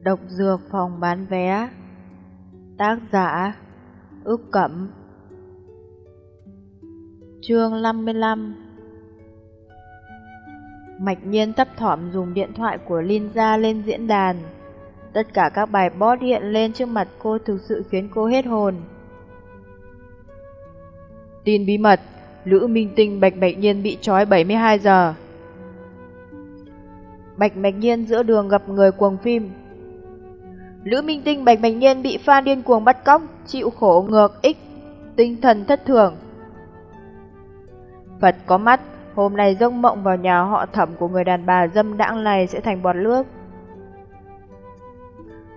Độc dược phòng bán vé. Tác giả, Ước Cẩm. Chương 55 Mạch nhiên tấp thỏm dùng điện thoại của Linza lên diễn đàn. Tất cả các bài bot hiện lên trước mặt cô thực sự khiến cô hết hồn. Tin bí mật, Lữ Minh Tinh Bạch Bạch Nhiên bị trói 72 giờ. Bạch Mạch Nhiên giữa đường gặp người cuồng phim Lữ Minh Tinh Bạch Mạch Nhiên bị pha điên cuồng bắt cóc, chịu khổ ngược ích, tinh thần thất thường. Phật có mắt, hôm nay giấc mộng vào nhà họ thẩm của người đàn bà dâm đãng này sẽ thành bọt nước.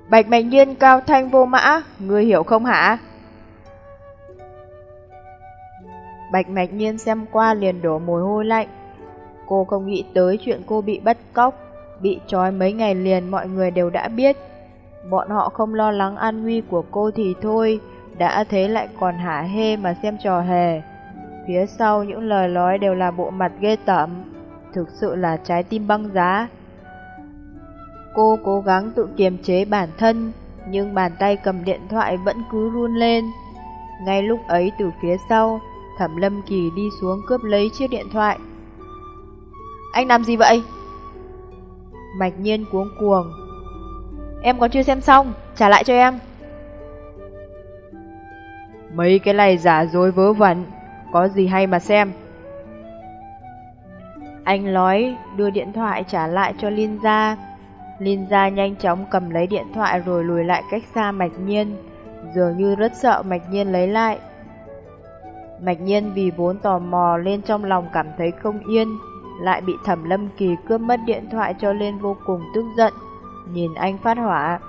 Bạch Mạch Nhiên cao thanh vô mã, ngươi hiểu không hả? Bạch Mạch Nhiên xem qua liền đổ mồ hôi lạnh. Cô không nghĩ tới chuyện cô bị bắt cóc, bị trói mấy ngày liền mọi người đều đã biết. Bọn họ không lo lắng an nguy của cô thì thôi, đã thế lại còn hả hê mà xem trò hề. Phía sau những lời nói đều là bộ mặt ghê tởm, thực sự là trái tim băng giá. Cô cố gắng tự kiềm chế bản thân, nhưng bàn tay cầm điện thoại vẫn cứ run lên. Ngay lúc ấy từ phía sau, Thẩm Lâm Kỳ đi xuống cướp lấy chiếc điện thoại. Anh làm gì vậy? Mạch nhiên cuống cuồng, Em còn chưa xem xong, trả lại cho em. Mấy cái này giả dối vớ vẩn, có gì hay mà xem. Anh nói đưa điện thoại trả lại cho Linza. Linza nhanh chóng cầm lấy điện thoại rồi lùi lại cách xa Mạch Nhiên, dường như rất sợ Mạch Nhiên lấy lại. Mạch Nhiên vì vốn tò mò lên trong lòng cảm thấy không yên, lại bị Thẩm Lâm Kỳ cướp mất điện thoại cho nên vô cùng tức giận nhìn anh phát hỏa.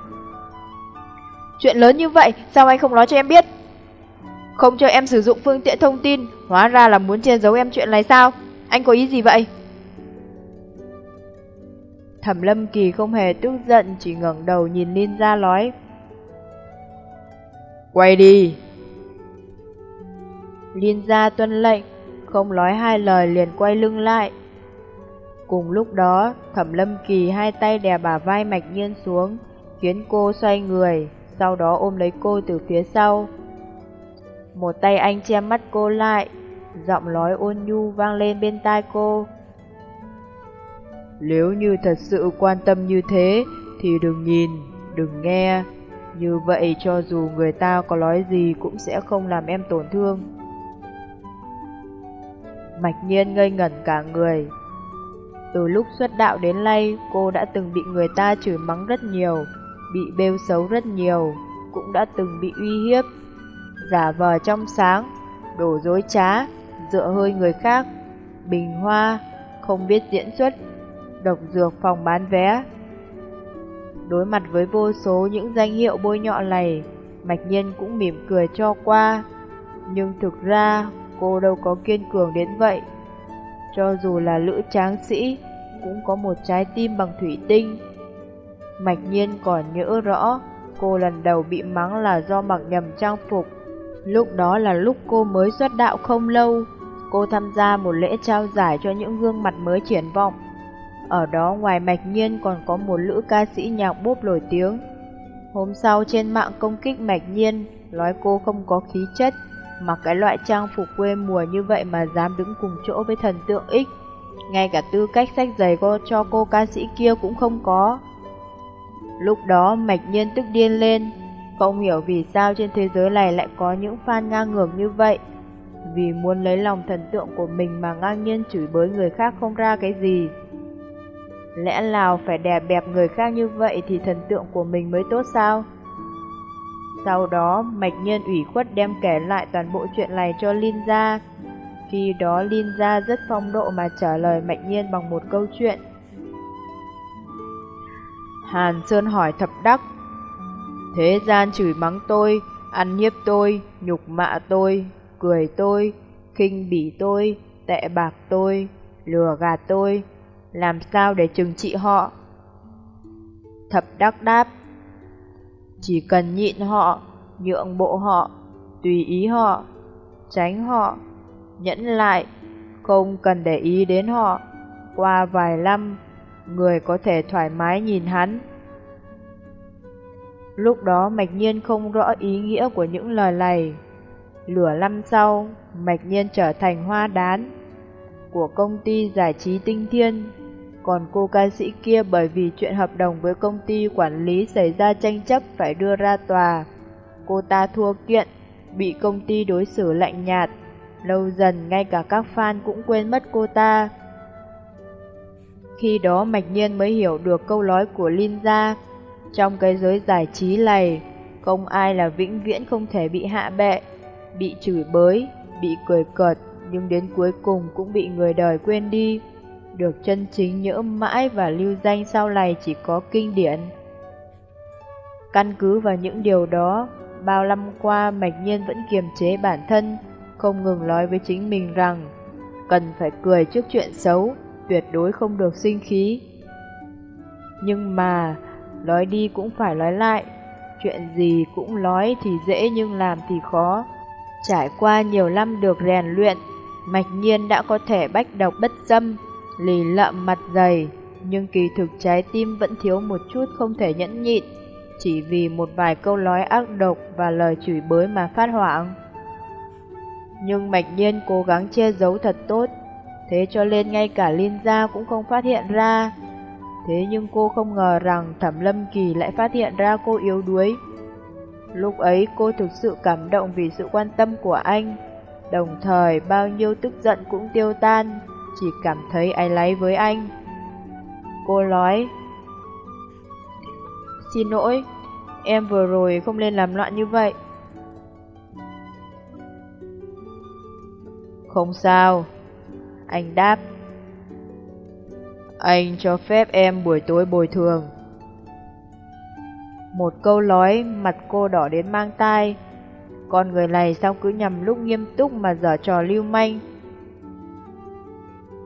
Chuyện lớn như vậy, sao anh không nói cho em biết? Không cho em sử dụng phương tiện thông tin, hóa ra là muốn che giấu em chuyện này sao? Anh có ý gì vậy? Thẩm Lâm Kỳ không hề tức giận, chỉ ngẩng đầu nhìn Linh gia nói. Quay đi! Liên gia tuân lệnh, không nói hai lời liền quay lưng lại. Cùng lúc đó, Thẩm Lâm Kỳ hai tay đè bà vai Mạch Nhiên xuống, khiến cô xoay người, sau đó ôm lấy cô từ phía sau. Một tay anh che mắt cô lại, giọng nói ôn nhu vang lên bên tai cô. Nếu như thật sự quan tâm như thế, thì đừng nhìn, đừng nghe. Như vậy cho dù người ta có nói gì cũng sẽ không làm em tổn thương. Mạch nhiên ngây ngẩn cả người, từ lúc xuất đạo đến nay, cô đã từng bị người ta chửi mắng rất nhiều, bị bêu xấu rất nhiều, cũng đã từng bị uy hiếp. Giả vờ trong sáng, đổ dối trá, dựa hơi người khác, bình hoa, không biết diễn xuất, độc dược phòng bán vé. Đối mặt với vô số những danh hiệu bôi nhọ này, Mạch Nhiên cũng mỉm cười cho qua. Nhưng thực ra, cô đâu có kiên cường đến vậy. Cho dù là lữ tráng sĩ, cũng có một trái tim bằng thủy tinh. Mạch nhiên còn nhớ rõ, cô lần đầu bị mắng là do mặc nhầm trang phục. Lúc đó là lúc cô mới xuất đạo không lâu, cô tham gia một lễ trao giải cho những gương mặt mới triển vọng. Ở đó ngoài mạch nhiên còn có một lữ ca sĩ nhạc bốp nổi tiếng. Hôm sau trên mạng công kích mạch nhiên, nói cô không có khí chất, mặc cái loại trang phục quê mùa như vậy mà dám đứng cùng chỗ với thần tượng X. Ngay cả tư cách sách giày cô cho cô ca sĩ kia cũng không có. Lúc đó mạch nhiên tức điên lên, không hiểu vì sao trên thế giới này lại có những fan ngang ngược như vậy. Vì muốn lấy lòng thần tượng của mình mà ngang nhiên chửi bới người khác không ra cái gì. Lẽ nào phải đè bẹp người khác như vậy thì thần tượng của mình mới tốt sao? Sau đó, Mạch nhân ủy khuất đem kể lại toàn bộ chuyện này cho Linh gia. Khi đó Linza rất phong độ mà trả lời mạch Nhiên bằng một câu chuyện. Hàn Sơn hỏi thập đắc. Thế gian chửi mắng tôi, ăn nhiếp tôi, nhục mạ tôi, cười tôi, khinh bỉ tôi, tệ bạc tôi, lừa gạt tôi. Làm sao để trừng trị họ? Thập đắc đáp. Chỉ cần nhịn họ, nhượng bộ họ, tùy ý họ, tránh họ, nhẫn lại, không cần để ý đến họ. Qua vài năm, người có thể thoải mái nhìn hắn. Lúc đó Mạch Nhiên không rõ ý nghĩa của những lời này. Lửa năm sau, Mạch Nhiên trở thành hoa đán của công ty giải trí Tinh Thiên. Còn cô ca sĩ kia bởi vì chuyện hợp đồng với công ty quản lý xảy ra tranh chấp phải đưa ra tòa. Cô ta thua kiện, bị công ty đối xử lạnh nhạt. Lâu dần ngay cả các fan cũng quên mất cô ta. Khi đó Mạch Nhiên mới hiểu được câu nói của Linh Gia. Trong cái giới giải trí này, không ai là vĩnh viễn không thể bị hạ bệ, bị chửi bới, bị cười cợt, nhưng đến cuối cùng cũng bị người đời quên đi. Được chân chính nhớ mãi và lưu danh sau này chỉ có kinh điển. Căn cứ vào những điều đó, bao năm qua Mạch Nhiên vẫn kiềm chế bản thân, không ngừng nói với chính mình rằng cần phải cười trước chuyện xấu, tuyệt đối không được sinh khí. Nhưng mà, nói đi cũng phải nói lại, chuyện gì cũng nói thì dễ nhưng làm thì khó. Trải qua nhiều năm được rèn luyện, Mạch Nhiên đã có thể bách độc bất dâm, lì lợm mặt dày, nhưng kỳ thực trái tim vẫn thiếu một chút không thể nhẫn nhịn, chỉ vì một vài câu nói ác độc và lời chửi bới mà phát hoảng. Nhưng Mạch Nhiên cố gắng che giấu thật tốt, thế cho nên ngay cả Liên Gia cũng không phát hiện ra. Thế nhưng cô không ngờ rằng Thẩm Lâm Kỳ lại phát hiện ra cô yếu đuối. Lúc ấy cô thực sự cảm động vì sự quan tâm của anh, đồng thời bao nhiêu tức giận cũng tiêu tan, chỉ cảm thấy áy láy với anh. Cô nói, Xin lỗi, em vừa rồi không nên làm loạn như vậy. Không sao, anh đáp. Anh cho phép em buổi tối bồi thường. Một câu nói mặt cô đỏ đến mang tai. Con người này sao cứ nhầm lúc nghiêm túc mà dở trò lưu manh.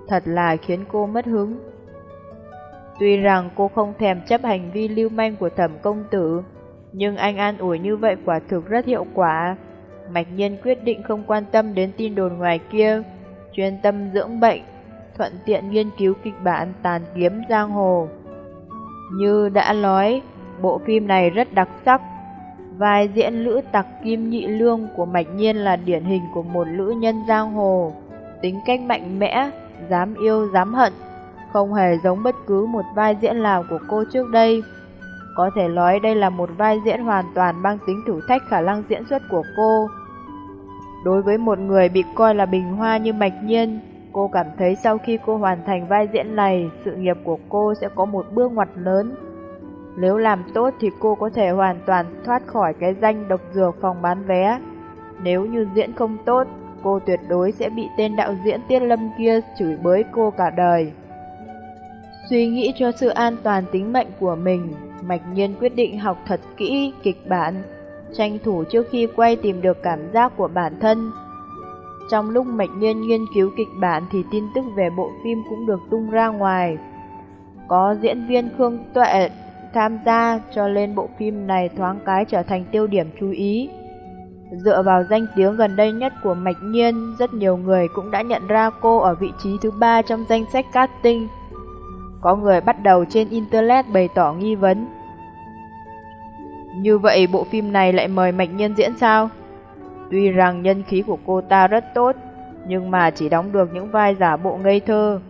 Thật là khiến cô mất hứng. Tuy rằng cô không thèm chấp hành vi lưu manh của thẩm công tử, nhưng anh an ủi như vậy quả thực rất hiệu quả. Mạch Nhiên quyết định không quan tâm đến tin đồn ngoài kia, chuyên tâm dưỡng bệnh, thuận tiện nghiên cứu kịch bản tàn kiếm giang hồ. Như đã nói, bộ phim này rất đặc sắc. Vai diễn lữ tặc Kim Nhị Lương của Mạch Nhiên là điển hình của một lữ nhân giang hồ, tính cách mạnh mẽ, dám yêu dám hận, không hề giống bất cứ một vai diễn nào của cô trước đây. Có thể nói đây là một vai diễn hoàn toàn mang tính thử thách khả năng diễn xuất của cô. Đối với một người bị coi là bình hoa như Mạch Nhiên, cô cảm thấy sau khi cô hoàn thành vai diễn này, sự nghiệp của cô sẽ có một bước ngoặt lớn. Nếu làm tốt thì cô có thể hoàn toàn thoát khỏi cái danh độc dược phòng bán vé. Nếu như diễn không tốt, cô tuyệt đối sẽ bị tên đạo diễn Tiết Lâm kia chửi bới cô cả đời. Suy nghĩ cho sự an toàn tính mệnh của mình, Mạch Nhiên quyết định học thật kỹ kịch bản, tranh thủ trước khi quay tìm được cảm giác của bản thân. Trong lúc Mạch Nhiên nghiên cứu kịch bản thì tin tức về bộ phim cũng được tung ra ngoài. Có diễn viên Khương Tuệ tham gia cho nên bộ phim này thoáng cái trở thành tiêu điểm chú ý. Dựa vào danh tiếng gần đây nhất của Mạch Nhiên, rất nhiều người cũng đã nhận ra cô ở vị trí thứ ba trong danh sách casting. Có người bắt đầu trên Internet bày tỏ nghi vấn. Như vậy bộ phim này lại mời Mạch Nhiên diễn sao? Tuy rằng nhân khí của cô ta rất tốt, nhưng mà chỉ đóng được những vai giả bộ ngây thơ,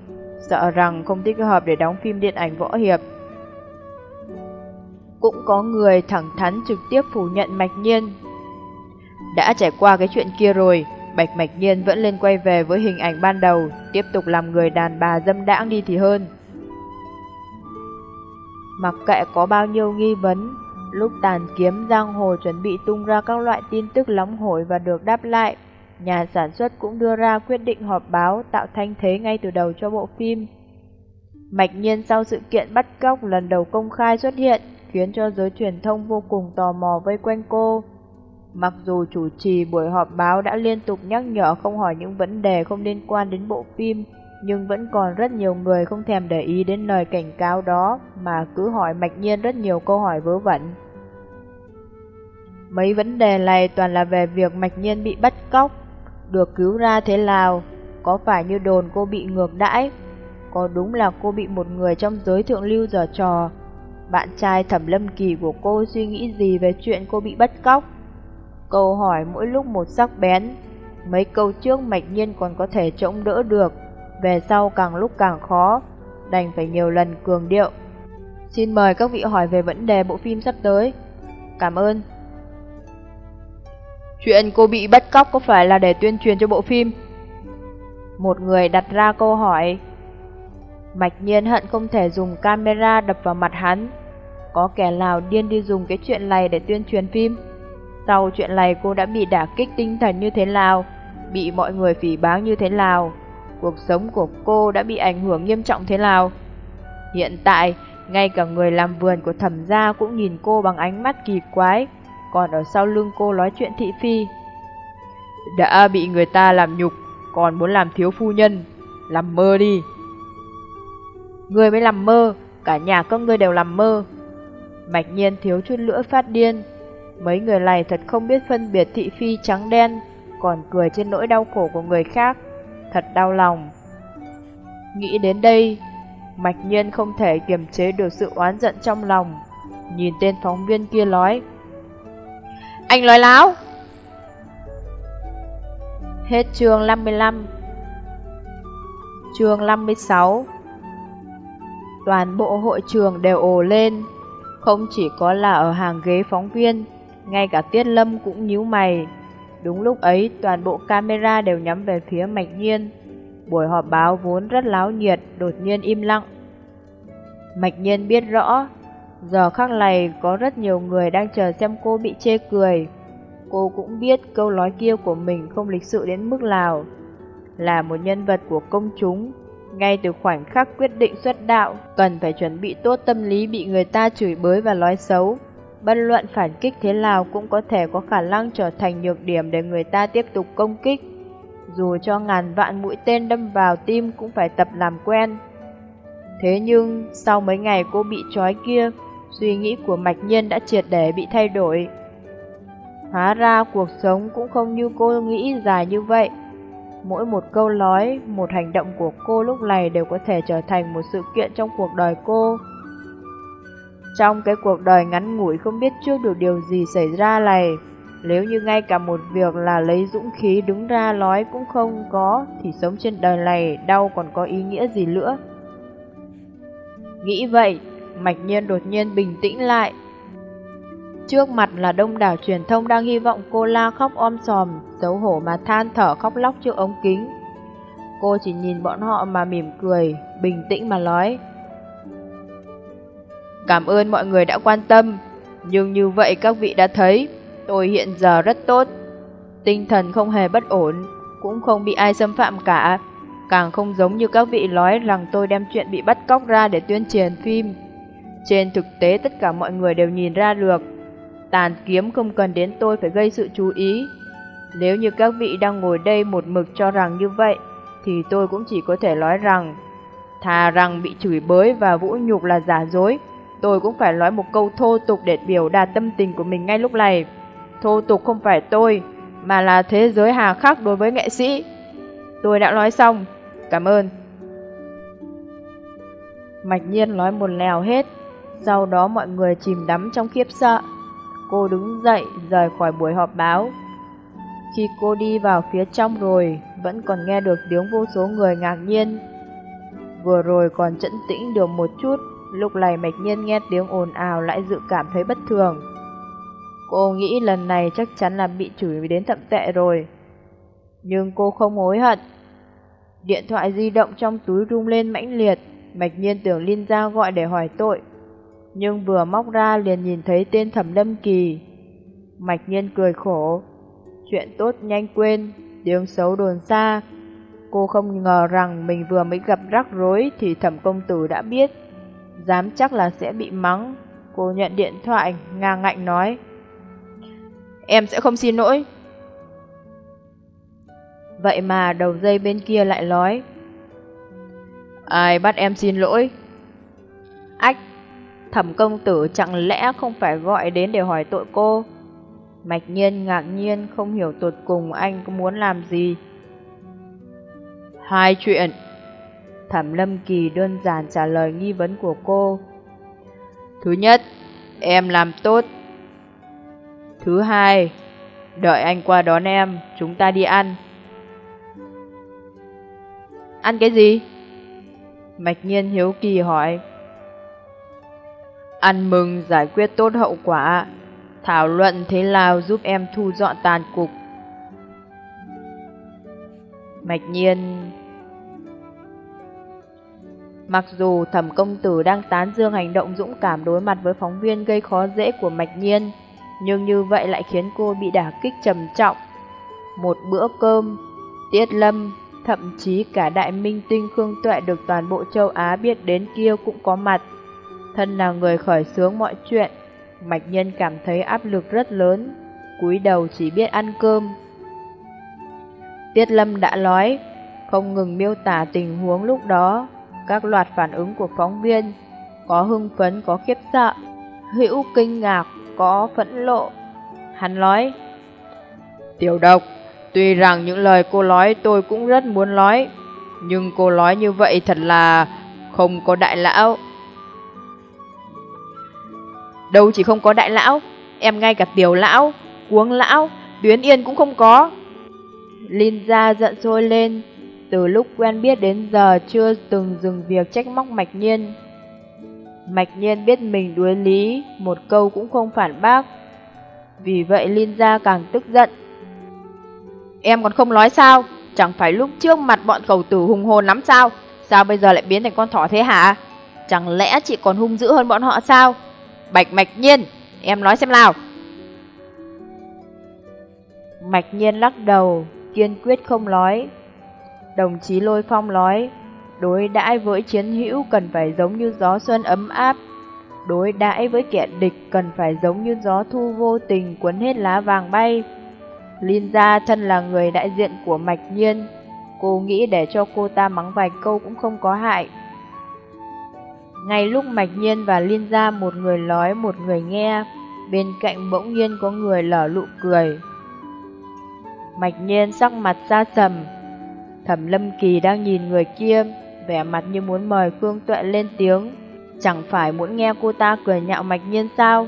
sợ rằng không thích hợp để đóng phim điện ảnh võ hiệp. Cũng có người thẳng thắn trực tiếp phủ nhận Mạch Nhiên. Đã trải qua cái chuyện kia rồi, Bạch Mạch Nhiên vẫn lên quay về với hình ảnh ban đầu, tiếp tục làm người đàn bà dâm đãng đi thì hơn. Mặc kệ có bao nhiêu nghi vấn, lúc tàn kiếm giang hồ chuẩn bị tung ra các loại tin tức nóng hổi và được đáp lại, nhà sản xuất cũng đưa ra quyết định họp báo tạo thanh thế ngay từ đầu cho bộ phim. Mạch nhiên sau sự kiện bắt cóc lần đầu công khai xuất hiện, khiến cho giới truyền thông vô cùng tò mò vây quanh cô. Mặc dù chủ trì buổi họp báo đã liên tục nhắc nhở không hỏi những vấn đề không liên quan đến bộ phim, nhưng vẫn còn rất nhiều người không thèm để ý đến lời cảnh cáo đó mà cứ hỏi mạch nhiên rất nhiều câu hỏi vớ vẩn. Mấy vấn đề này toàn là về việc mạch nhiên bị bắt cóc, được cứu ra thế nào, có phải như đồn cô bị ngược đãi, có đúng là cô bị một người trong giới thượng lưu giở trò. Bạn trai thẩm lâm kỳ của cô suy nghĩ gì về chuyện cô bị bắt cóc? Câu hỏi mỗi lúc một sắc bén. Mấy câu trước mạch nhiên còn có thể chống đỡ được, về sau càng lúc càng khó, đành phải nhiều lần cường điệu. Xin mời các vị hỏi về vấn đề bộ phim sắp tới. Cảm ơn. Chuyện cô bị bắt cóc có phải là để tuyên truyền cho bộ phim? Một người đặt ra câu hỏi. Mạch nhiên hận không thể dùng camera đập vào mặt hắn. Có kẻ nào điên đi dùng cái chuyện này để tuyên truyền phim? Sau chuyện này cô đã bị đả kích tinh thần như thế nào? Bị mọi người phỉ báng như thế nào? Cuộc sống của cô đã bị ảnh hưởng nghiêm trọng thế nào? Hiện tại, ngay cả người làm vườn của thẩm gia cũng nhìn cô bằng ánh mắt kỳ quái, còn ở sau lưng cô nói chuyện thị phi. Đã bị người ta làm nhục, còn muốn làm thiếu phu nhân, làm mơ đi. Người mới làm mơ, cả nhà các ngươi đều làm mơ. Mạch nhiên thiếu chút nữa phát điên. Mấy người này thật không biết phân biệt thị phi trắng đen, còn cười trên nỗi đau khổ của người khác. Thật đau lòng. Nghĩ đến đây, Mạch nhiên không thể kiềm chế được sự oán giận trong lòng. Nhìn tên phóng viên kia nói. Anh nói láo! Hết chương 55 Chương 56 Toàn bộ hội trường đều ồ lên Không chỉ có là ở hàng ghế phóng viên ngay cả Tiết Lâm cũng nhíu mày. Đúng lúc ấy toàn bộ camera đều nhắm về phía Mạch Nhiên. Buổi họp báo vốn rất láo nhiệt Đột nhiên im lặng. Mạch Nhiên biết rõ Giờ khắc này có rất nhiều người đang chờ xem cô bị chê cười. Cô cũng biết câu nói kia của mình không lịch sự đến mức nào. Là một nhân vật của công chúng ngay từ khoảnh khắc quyết định xuất đạo, cần phải chuẩn bị tốt tâm lý bị người ta chửi bới và nói xấu. Bất luận phản kích thế nào cũng có thể có khả năng trở thành nhược điểm để người ta tiếp tục công kích. Dù cho ngàn vạn mũi tên đâm vào tim cũng phải tập làm quen. Thế nhưng, sau mấy ngày cô bị trói kia, suy nghĩ của Mạch Nhiên đã triệt để bị thay đổi. Hóa ra cuộc sống cũng không như cô nghĩ dài như vậy. Mỗi một câu nói, một hành động của cô lúc này đều có thể trở thành một sự kiện trong cuộc đời cô. Trong cái cuộc đời ngắn ngủi không biết trước được điều gì xảy ra này, nếu như ngay cả một việc là lấy dũng khí đứng ra nói cũng không có, thì sống trên đời này đau còn có ý nghĩa gì nữa. Nghĩ vậy, Mạch Nhiên đột nhiên bình tĩnh lại, Trước mặt là đông đảo truyền thông đang hy vọng cô la khóc om sòm, xấu hổ mà than thở khóc lóc trước ống kính. Cô chỉ nhìn bọn họ mà mỉm cười, bình tĩnh mà nói. Cảm ơn mọi người đã quan tâm, nhưng như vậy các vị đã thấy, tôi hiện giờ rất tốt. Tinh thần không hề bất ổn, cũng không bị ai xâm phạm cả. Càng không giống như các vị nói rằng tôi đem chuyện bị bắt cóc ra để tuyên truyền phim. Trên thực tế tất cả mọi người đều nhìn ra được Tàn kiếm không cần đến tôi phải gây sự chú ý. Nếu như các vị đang ngồi đây một mực cho rằng như vậy, thì tôi cũng chỉ có thể nói rằng, thà rằng bị chửi bới và vũ nhục là giả dối, tôi cũng phải nói một câu thô tục để biểu đạt tâm tình của mình ngay lúc này. Thô tục không phải tôi, mà là thế giới hà khắc đối với nghệ sĩ. Tôi đã nói xong, cảm ơn. Mạch nhiên nói một lèo hết, sau đó mọi người chìm đắm trong khiếp sợ. Cô đứng dậy rời khỏi buổi họp báo. Khi cô đi vào phía trong rồi, vẫn còn nghe được tiếng vô số người ngạc nhiên. Vừa rồi còn trấn tĩnh được một chút, lúc này mạch nhiên nghe tiếng ồn ào lại dự cảm thấy bất thường. Cô nghĩ lần này chắc chắn là bị chửi đến thậm tệ rồi. Nhưng cô không hối hận. Điện thoại di động trong túi rung lên mãnh liệt, mạch nhiên tưởng Linh Giao gọi để hỏi tội nhưng vừa móc ra liền nhìn thấy tên thẩm lâm kỳ. Mạch nhiên cười khổ, chuyện tốt nhanh quên, tiếng xấu đồn xa. Cô không ngờ rằng mình vừa mới gặp rắc rối thì thẩm công tử đã biết, dám chắc là sẽ bị mắng. Cô nhận điện thoại, ngang ngạnh nói, em sẽ không xin lỗi. Vậy mà đầu dây bên kia lại nói, ai bắt em xin lỗi? Ách! Thẩm công tử chẳng lẽ không phải gọi đến để hỏi tội cô? Mạch nhiên ngạc nhiên không hiểu tột cùng anh có muốn làm gì. Hai chuyện. Thẩm Lâm Kỳ đơn giản trả lời nghi vấn của cô. Thứ nhất, em làm tốt. Thứ hai, đợi anh qua đón em, chúng ta đi ăn. Ăn cái gì? Mạch Nhiên hiếu kỳ hỏi. Ăn mừng giải quyết tốt hậu quả, thảo luận thế nào giúp em thu dọn tàn cục. Mạch Nhiên Mặc dù thẩm công tử đang tán dương hành động dũng cảm đối mặt với phóng viên gây khó dễ của Mạch Nhiên, nhưng như vậy lại khiến cô bị đả kích trầm trọng. Một bữa cơm, Tiết Lâm, thậm chí cả đại minh tinh Khương Tuệ được toàn bộ châu Á biết đến kia cũng có mặt. Thân là người khởi xướng mọi chuyện, Mạch Nhân cảm thấy áp lực rất lớn, cúi đầu chỉ biết ăn cơm. Tiết Lâm đã nói, không ngừng miêu tả tình huống lúc đó, các loạt phản ứng của phóng viên, có hưng phấn, có khiếp sợ, hữu kinh ngạc, có phẫn lộ. Hắn nói, Tiểu độc, tuy rằng những lời cô nói tôi cũng rất muốn nói, nhưng cô nói như vậy thật là không có đại lão. Đâu chỉ không có đại lão, em ngay cả tiểu lão, cuống lão, tuyến yên cũng không có. Linh ra giận sôi lên, từ lúc quen biết đến giờ chưa từng dừng việc trách móc Mạch Nhiên. Mạch Nhiên biết mình đuối lý, một câu cũng không phản bác. Vì vậy Linh gia càng tức giận. Em còn không nói sao? Chẳng phải lúc trước mặt bọn cầu tử hùng hồn lắm sao? Sao bây giờ lại biến thành con thỏ thế hả? Chẳng lẽ chị còn hung dữ hơn bọn họ sao? Bạch Mạch Nhiên, em nói xem nào. Mạch Nhiên lắc đầu, kiên quyết không nói. Đồng chí Lôi Phong nói, đối đãi với chiến hữu cần phải giống như gió xuân ấm áp, đối đãi với kẻ địch cần phải giống như gió thu vô tình cuốn hết lá vàng bay. Linh Gia thân là người đại diện của Mạch Nhiên, cô nghĩ để cho cô ta mắng vài câu cũng không có hại. Ngay lúc Mạch Nhiên và Liên Gia một người nói một người nghe, bên cạnh bỗng nhiên có người lở lụ cười. Mạch Nhiên sắc mặt xa sầm, Thẩm Lâm Kỳ đang nhìn người kia, vẻ mặt như muốn mời Khương Tuệ lên tiếng. Chẳng phải muốn nghe cô ta cười nhạo Mạch Nhiên sao?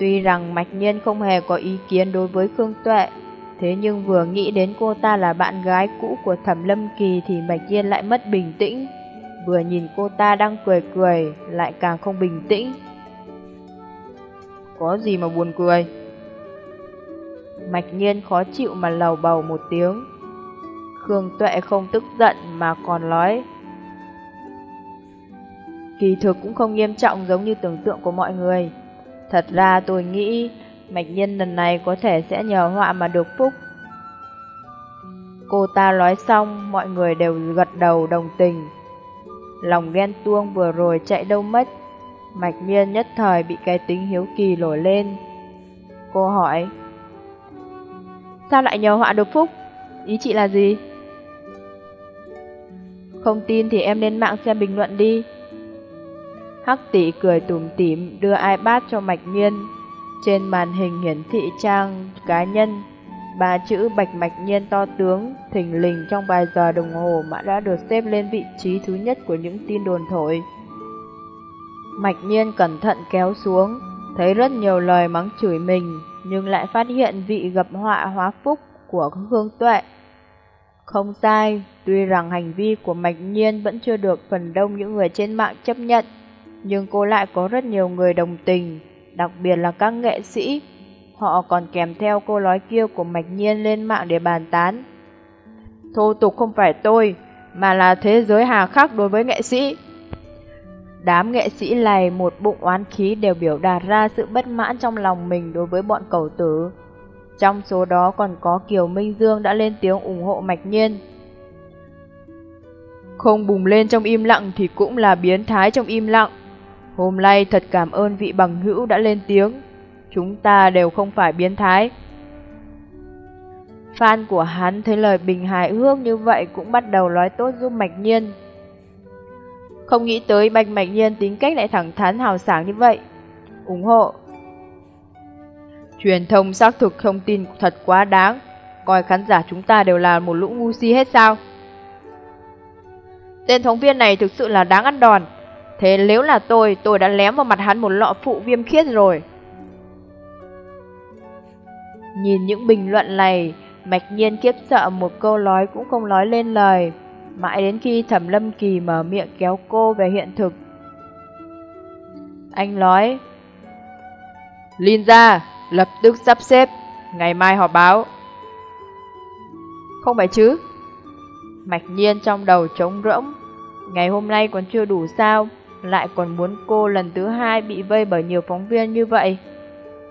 Tuy rằng Mạch Nhiên không hề có ý kiến đối với Khương Tuệ, thế nhưng vừa nghĩ đến cô ta là bạn gái cũ của Thẩm Lâm Kỳ thì Mạch Nhiên lại mất bình tĩnh. Vừa nhìn cô ta đang cười cười, lại càng không bình tĩnh. Có gì mà buồn cười? Mạch Nhiên khó chịu mà lầu bầu một tiếng. Khương Tuệ không tức giận mà còn nói. Kỳ thực cũng không nghiêm trọng giống như tưởng tượng của mọi người. Thật ra tôi nghĩ Mạch Nhân lần này có thể sẽ nhờ họa mà được phúc. Cô ta nói xong, mọi người đều gật đầu đồng tình. Lòng ghen tuông vừa rồi chạy đâu mất. Mạch Miên nhất thời bị cái tính hiếu kỳ nổi lên. Cô hỏi, Sao lại nhờ họa được phúc? Ý chị là gì? Không tin thì em lên mạng xem bình luận đi. Hắc tỷ cười tủm tỉm đưa iPad cho Mạch Nhiên. Trên màn hình hiển thị trang cá nhân, ba chữ Bạch Mạch Nhiên to tướng, thình lình trong vài giờ đồng hồ mà đã được xếp lên vị trí thứ nhất của những tin đồn thổi. Mạch Nhiên cẩn thận kéo xuống, thấy rất nhiều lời mắng chửi mình, nhưng lại phát hiện vị gặp họa hóa phúc của Hương Tuệ. Không sai, tuy rằng hành vi của Mạch Nhiên vẫn chưa được phần đông những người trên mạng chấp nhận, nhưng cô lại có rất nhiều người đồng tình, đặc biệt là các nghệ sĩ. Họ còn kèm theo câu nói kia của Mạch Nhiên lên mạng để bàn tán. Thô tục không phải tôi, mà là thế giới hà khắc đối với nghệ sĩ. Đám nghệ sĩ này một bụng oán khí đều biểu đạt ra sự bất mãn trong lòng mình đối với bọn cầu tử. Trong số đó còn có Kiều Minh Dương đã lên tiếng ủng hộ Mạch Nhiên. Không bùng lên trong im lặng thì cũng là biến thái trong im lặng. Hôm nay thật cảm ơn vị bằng hữu đã lên tiếng. Chúng ta đều không phải biến thái. Fan của hắn thấy lời bình hài hước như vậy cũng bắt đầu nói tốt giúp Mạch Nhiên. Không nghĩ tới Bạch Mạch Nhiên tính cách lại thẳng thắn hào sảng như vậy. ủng hộ. Truyền thông xác thực thông tin thật quá đáng, coi khán giả chúng ta đều là một lũ ngu si hết sao? Tên phóng viên này thực sự là đáng ăn đòn. Thế nếu là tôi, tôi đã lém vào mặt hắn một lọ phụ viêm khiết rồi. Nhìn những bình luận này, mạch nhiên kiếp sợ một câu nói cũng không nói lên lời. Mãi đến khi thẩm lâm kỳ mở miệng kéo cô về hiện thực. Anh nói, Linh ra, lập tức sắp xếp, ngày mai họp báo. Không phải chứ? Mạch nhiên trong đầu trống rỗng, ngày hôm nay còn chưa đủ sao, lại còn muốn cô lần thứ hai bị vây bởi nhiều phóng viên như vậy.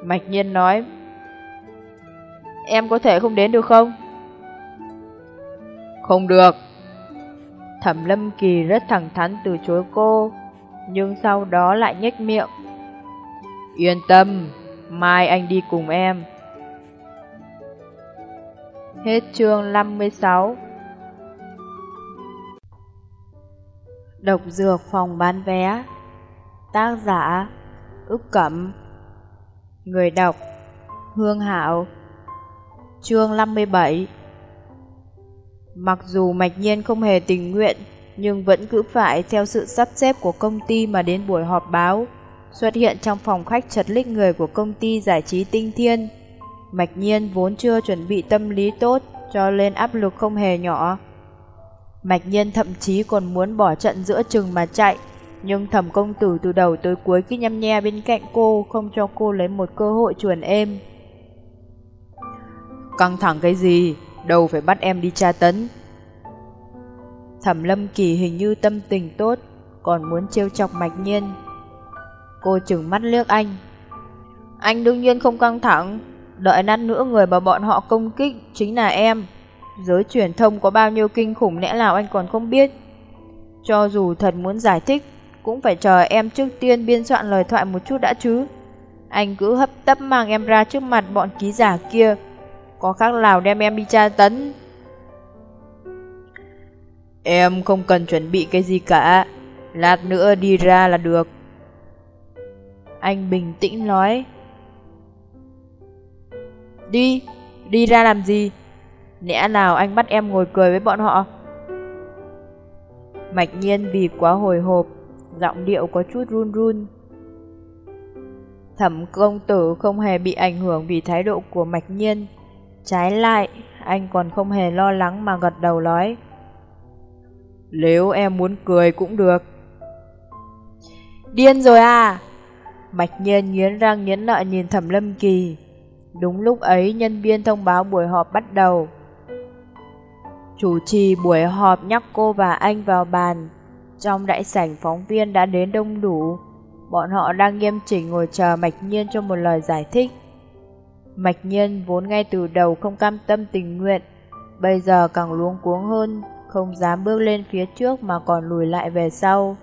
Mạch nhiên nói, Em có thể không đến được không? Không được. Thẩm Lâm Kỳ rất thẳng thắn từ chối cô, nhưng sau đó lại nhếch miệng. Yên tâm, mai anh đi cùng em. Hết chương 56 Độc dược phòng bán vé. Tác giả Ước Cẩm. Người đọc Hương Hảo. Chương 57 Mặc dù Mạch Nhiên không hề tình nguyện, nhưng vẫn cứ phải theo sự sắp xếp của công ty mà đến buổi họp báo, xuất hiện trong phòng khách chật lích người của công ty giải trí Tinh Thiên. Mạch Nhiên vốn chưa chuẩn bị tâm lý tốt, cho nên áp lực không hề nhỏ. Mạch Nhiên thậm chí còn muốn bỏ trận giữa chừng mà chạy, nhưng thẩm công tử từ đầu tới cuối cứ nhăm nhe bên cạnh cô, không cho cô lấy một cơ hội chuồn êm. Căng thẳng cái gì, đâu phải bắt em đi tra tấn. Thẩm lâm kỳ hình như tâm tình tốt, còn muốn trêu chọc mạch nhiên. Cô chừng mắt liếc anh. Anh đương nhiên không căng thẳng, đợi nát nữa người mà bọn họ công kích chính là em. Giới truyền thông có bao nhiêu kinh khủng lẽ nào anh còn không biết. Cho dù thật muốn giải thích, cũng phải chờ em trước tiên biên soạn lời thoại một chút đã chứ. Anh cứ hấp tấp mang em ra trước mặt bọn ký giả kia, có khác nào đem em đi tra tấn Em không cần chuẩn bị cái gì cả Lát nữa đi ra là được anh bình tĩnh nói Đi, đi ra làm gì Lẽ nào anh bắt em ngồi cười với bọn họ Mạch nhiên vì quá hồi hộp Giọng điệu có chút run run Thẩm công tử không hề bị ảnh hưởng vì thái độ của Mạch Nhiên. Trái lại, anh còn không hề lo lắng mà gật đầu nói. Nếu em muốn cười cũng được. Điên rồi à? Bạch nhiên nghiến răng nghiến lợi nhìn thẩm lâm kỳ. Đúng lúc ấy nhân viên thông báo buổi họp bắt đầu. Chủ trì buổi họp nhắc cô và anh vào bàn. Trong đại sảnh phóng viên đã đến đông đủ. Bọn họ đang nghiêm chỉnh ngồi chờ Mạch Nhiên cho một lời giải thích. Mạch nhiên vốn ngay từ đầu không cam tâm tình nguyện, bây giờ càng luống cuống hơn, không dám bước lên phía trước mà còn lùi lại về sau.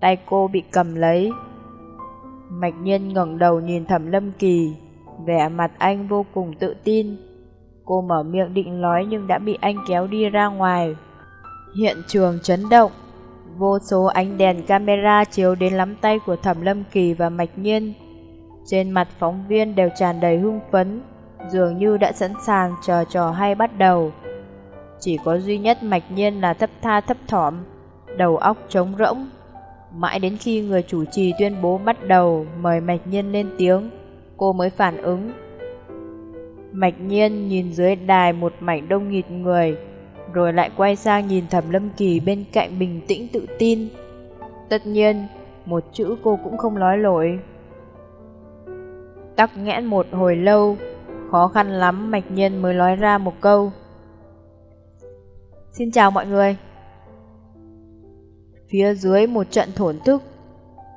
Tay cô bị cầm lấy. Mạch nhiên ngẩng đầu nhìn thẩm lâm kỳ, vẻ mặt anh vô cùng tự tin. Cô mở miệng định nói nhưng đã bị anh kéo đi ra ngoài. Hiện trường chấn động, vô số ánh đèn camera chiếu đến lắm tay của thẩm lâm kỳ và mạch nhiên. Trên mặt phóng viên đều tràn đầy hưng phấn, dường như đã sẵn sàng chờ trò hay bắt đầu. Chỉ có duy nhất mạch nhiên là thấp tha thấp thỏm, đầu óc trống rỗng. Mãi đến khi người chủ trì tuyên bố bắt đầu mời mạch nhiên lên tiếng, cô mới phản ứng. Mạch nhiên nhìn dưới đài một mảnh đông nghịt người, rồi lại quay sang nhìn thẩm lâm kỳ bên cạnh bình tĩnh tự tin. Tất nhiên, một chữ cô cũng không nói lỗi. Tắc nghẽn một hồi lâu, khó khăn lắm Mạch Nhiên mới nói ra một câu. Xin chào mọi người. Phía dưới một trận thổn thức,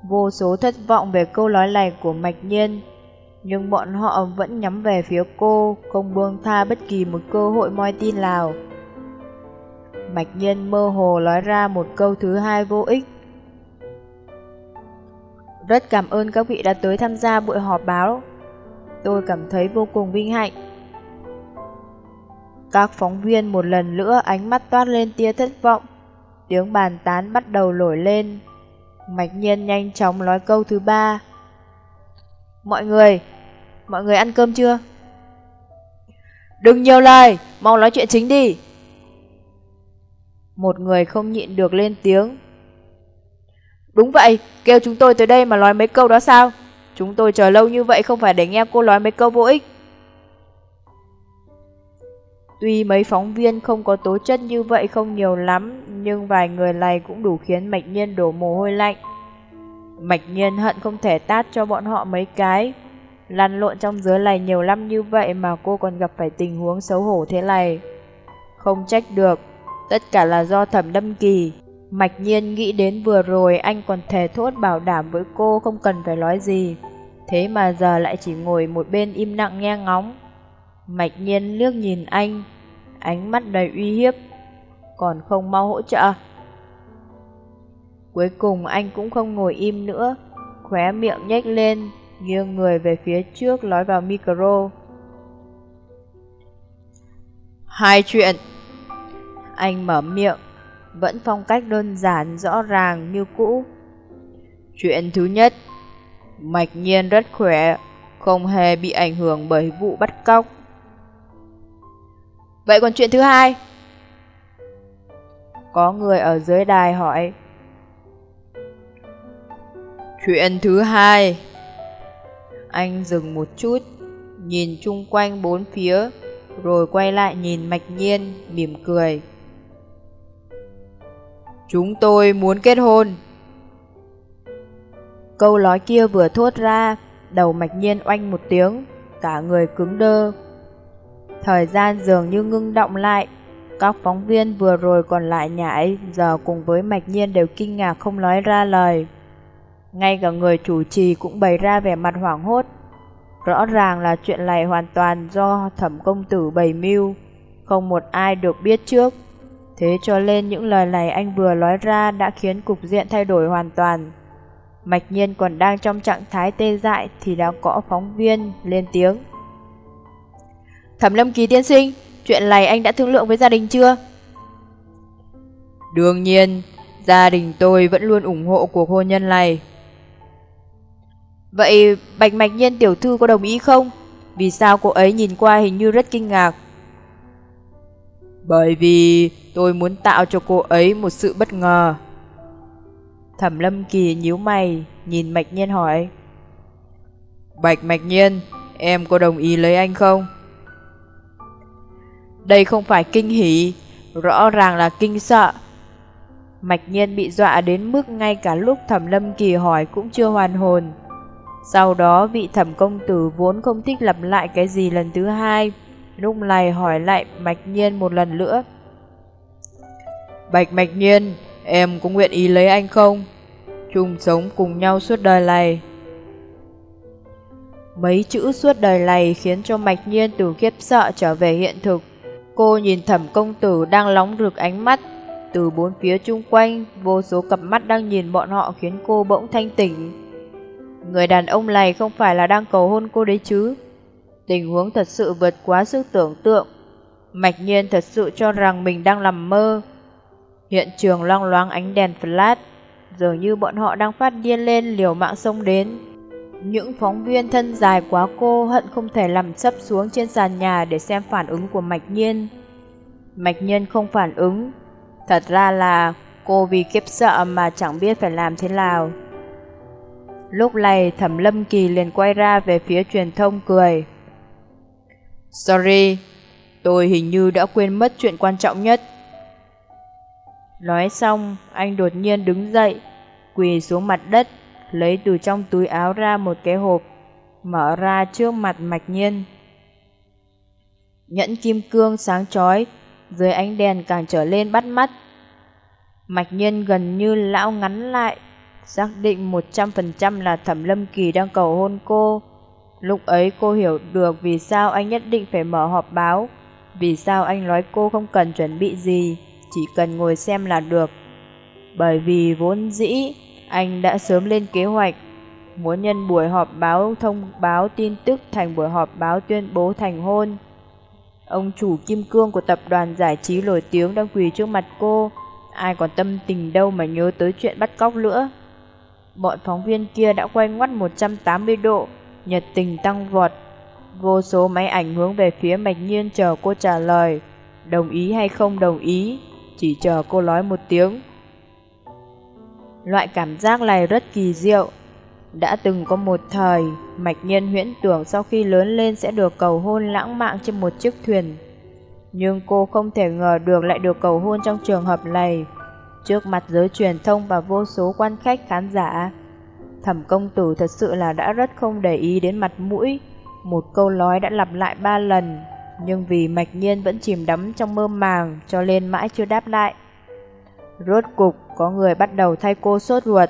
vô số thất vọng về câu nói này của Mạch Nhiên, nhưng bọn họ vẫn nhắm về phía cô, không buông tha bất kỳ một cơ hội moi tin nào. Mạch Nhiên mơ hồ nói ra một câu thứ hai vô ích. Rất cảm ơn các vị đã tới tham gia buổi họp báo. Tôi cảm thấy vô cùng vinh hạnh. Các phóng viên một lần nữa ánh mắt toát lên tia thất vọng. Tiếng bàn tán bắt đầu nổi lên. Mạch nhiên nhanh chóng nói câu thứ ba. Mọi người, mọi người ăn cơm chưa? Đừng nhiều lời, mau nói chuyện chính đi. Một người không nhịn được lên tiếng. Đúng vậy, kêu chúng tôi tới đây mà nói mấy câu đó sao? Chúng tôi chờ lâu như vậy không phải để nghe cô nói mấy câu vô ích. Tuy mấy phóng viên không có tố chất như vậy không nhiều lắm, nhưng vài người này cũng đủ khiến Mạch Nhiên đổ mồ hôi lạnh. Mạch Nhiên hận không thể tát cho bọn họ mấy cái. Lăn lộn trong giới này nhiều năm như vậy mà cô còn gặp phải tình huống xấu hổ thế này. Không trách được, tất cả là do thẩm đâm kỳ. Mạch Nhiên nghĩ đến vừa rồi anh còn thề thốt bảo đảm với cô không cần phải nói gì. Thế mà giờ lại chỉ ngồi một bên im lặng nghe ngóng. Mạch nhiên liếc nhìn anh, ánh mắt đầy uy hiếp, còn không mau hỗ trợ. Cuối cùng anh cũng không ngồi im nữa, khóe miệng nhếch lên, nghiêng người về phía trước nói vào micro. Hai chuyện. Anh mở miệng, vẫn phong cách đơn giản rõ ràng như cũ. Chuyện thứ nhất, mạch nhiên rất khỏe, không hề bị ảnh hưởng bởi vụ bắt cóc. Vậy còn chuyện thứ hai? Có người ở dưới đài hỏi. Chuyện thứ hai. Anh dừng một chút, nhìn chung quanh bốn phía, rồi quay lại nhìn mạch nhiên, mỉm cười. Chúng tôi muốn kết hôn. Câu nói kia vừa thốt ra, đầu mạch nhiên oanh một tiếng, cả người cứng đơ, Thời gian dường như ngưng động lại. Các phóng viên vừa rồi còn lại nhảy, giờ cùng với Mạch Nhiên đều kinh ngạc không nói ra lời. Ngay cả người chủ trì cũng bày ra vẻ mặt hoảng hốt. Rõ ràng là chuyện này hoàn toàn do thẩm công tử bày mưu, không một ai được biết trước. Thế cho nên những lời này anh vừa nói ra đã khiến cục diện thay đổi hoàn toàn. Mạch nhiên còn đang trong trạng thái tê dại thì đã có phóng viên lên tiếng. Thẩm Lâm Kỳ tiên sinh, chuyện này anh đã thương lượng với gia đình chưa? Đương nhiên, gia đình tôi vẫn luôn ủng hộ cuộc hôn nhân này. Vậy Bạch Mạch Nhiên tiểu thư có đồng ý không? Vì sao cô ấy nhìn qua hình như rất kinh ngạc? Bởi vì tôi muốn tạo cho cô ấy một sự bất ngờ. Thẩm Lâm Kỳ nhíu mày, nhìn Mạch Nhiên hỏi. Bạch Mạch Nhiên, em có đồng ý lấy anh không? Đây không phải kinh hỉ, rõ ràng là kinh sợ. Mạch nhiên bị dọa đến mức ngay cả lúc thẩm lâm kỳ hỏi cũng chưa hoàn hồn. Sau đó vị thẩm công tử vốn không thích lặp lại cái gì lần thứ hai, lúc này hỏi lại mạch nhiên một lần nữa. Bạch mạch nhiên, em có nguyện ý lấy anh không? Chung sống cùng nhau suốt đời này. Mấy chữ suốt đời này khiến cho mạch nhiên từ khiếp sợ trở về hiện thực. Cô nhìn thẩm công tử đang lóng rực ánh mắt. Từ bốn phía chung quanh, vô số cặp mắt đang nhìn bọn họ khiến cô bỗng thanh tỉnh. Người đàn ông này không phải là đang cầu hôn cô đấy chứ. Tình huống thật sự vượt quá sức tưởng tượng. Mạch nhiên thật sự cho rằng mình đang nằm mơ. Hiện trường long loáng ánh đèn flash, dường như bọn họ đang phát điên lên liều mạng sông đến. Những phóng viên thân dài quá cô hận không thể nằm sấp xuống trên sàn nhà để xem phản ứng của Mạch Nhiên. Mạch Nhiên không phản ứng. Thật ra là cô vì kiếp sợ mà chẳng biết phải làm thế nào. Lúc này Thẩm Lâm Kỳ liền quay ra về phía truyền thông cười. Sorry, tôi hình như đã quên mất chuyện quan trọng nhất. Nói xong, anh đột nhiên đứng dậy, quỳ xuống mặt đất, lấy từ trong túi áo ra một cái hộp, mở ra trước mặt mạch nhiên. Nhẫn kim cương sáng chói, dưới ánh đèn càng trở lên bắt mắt. Mạch nhiên gần như lão ngắn lại, xác định 100% là Thẩm Lâm Kỳ đang cầu hôn cô. Lúc ấy cô hiểu được vì sao anh nhất định phải mở họp báo, vì sao anh nói cô không cần chuẩn bị gì, chỉ cần ngồi xem là được. Bởi vì vốn dĩ anh đã sớm lên kế hoạch, muốn nhân buổi họp báo thông báo tin tức thành buổi họp báo tuyên bố thành hôn. Ông chủ kim cương của tập đoàn giải trí nổi tiếng đang quỳ trước mặt cô, ai còn tâm tình đâu mà nhớ tới chuyện bắt cóc nữa. Bọn phóng viên kia đã quay ngoắt 180 độ, nhiệt tình tăng vọt. Vô số máy ảnh hướng về phía mạch nhiên chờ cô trả lời, đồng ý hay không đồng ý. chỉ chờ cô nói một tiếng. Loại cảm giác này rất kỳ diệu. Đã từng có một thời, Mạch Nhiên huyễn tưởng sau khi lớn lên sẽ được cầu hôn lãng mạn trên một chiếc thuyền. Nhưng cô không thể ngờ được lại được cầu hôn trong trường hợp này, trước mặt giới truyền thông và vô số quan khách khán giả. Thẩm công tử thật sự là đã rất không để ý đến mặt mũi. Một câu nói đã lặp lại ba lần, nhưng vì mạch nhiên vẫn chìm đắm trong mơ màng cho nên mãi chưa đáp lại. Rốt cục có người bắt đầu thay cô sốt ruột.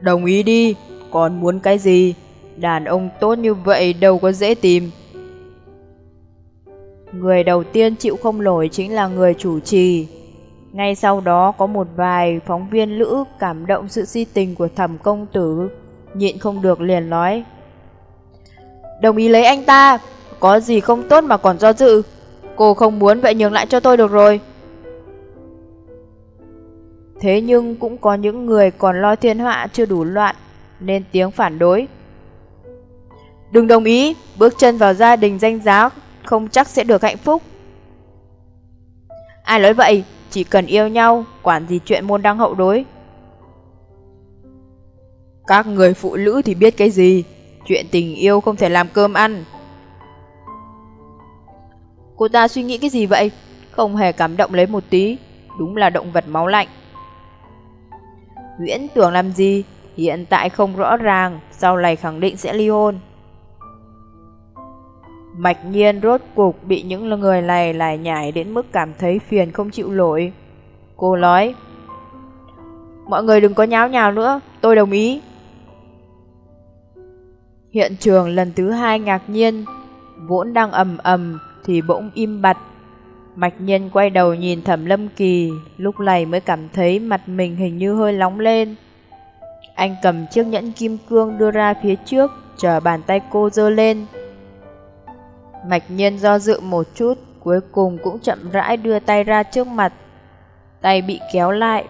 Đồng ý đi, còn muốn cái gì? Đàn ông tốt như vậy đâu có dễ tìm. Người đầu tiên chịu không nổi chính là người chủ trì. Ngay sau đó có một vài phóng viên lữ cảm động sự si tình của thẩm công tử, nhịn không được liền nói. Đồng ý lấy anh ta, có gì không tốt mà còn do dự. Cô không muốn vậy nhường lại cho tôi được rồi. Thế nhưng cũng có những người còn lo thiên họa chưa đủ loạn, nên tiếng phản đối. Đừng đồng ý, bước chân vào gia đình danh giá không chắc sẽ được hạnh phúc. Ai nói vậy, chỉ cần yêu nhau, quản gì chuyện môn đăng hậu đối. Các người phụ nữ thì biết cái gì, chuyện tình yêu không thể làm cơm ăn. Cô ta suy nghĩ cái gì vậy? Không hề cảm động lấy một tí, đúng là động vật máu lạnh. Nguyễn tưởng làm gì? Hiện tại không rõ ràng, sau này khẳng định sẽ ly hôn. Mạch nhiên rốt cục bị những người này lại nhảy đến mức cảm thấy phiền không chịu nổi. Cô nói, mọi người đừng có nháo nhào nữa, tôi đồng ý. Hiện trường lần thứ hai ngạc nhiên, vốn đang ầm ầm thì bỗng im bặt. Mạch nhiên quay đầu nhìn thẩm lâm kỳ, lúc này mới cảm thấy mặt mình hình như hơi nóng lên. Anh cầm chiếc nhẫn kim cương đưa ra phía trước, chờ bàn tay cô dơ lên. Mạch nhiên do dự một chút, cuối cùng cũng chậm rãi đưa tay ra trước mặt. Tay bị kéo lại.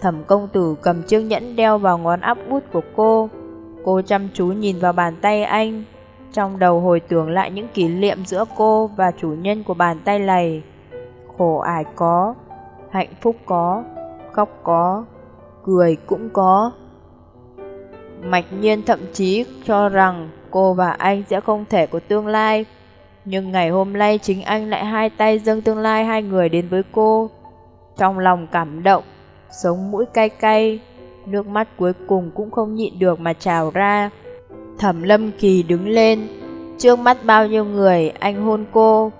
Thẩm công tử cầm chiếc nhẫn đeo vào ngón áp út của cô. Cô chăm chú nhìn vào bàn tay anh. Trong đầu hồi tưởng lại những kỷ niệm giữa cô và chủ nhân của bàn tay này. Khổ ai có, hạnh phúc có, khóc có, cười cũng có. Mạch nhiên thậm chí cho rằng cô và anh sẽ không thể có tương lai. Nhưng ngày hôm nay chính anh lại hai tay dâng tương lai hai người đến với cô. Trong lòng cảm động, sống mũi cay cay, nước mắt cuối cùng cũng không nhịn được mà trào ra. Thẩm lâm kỳ đứng lên, trước mắt bao nhiêu người anh hôn cô.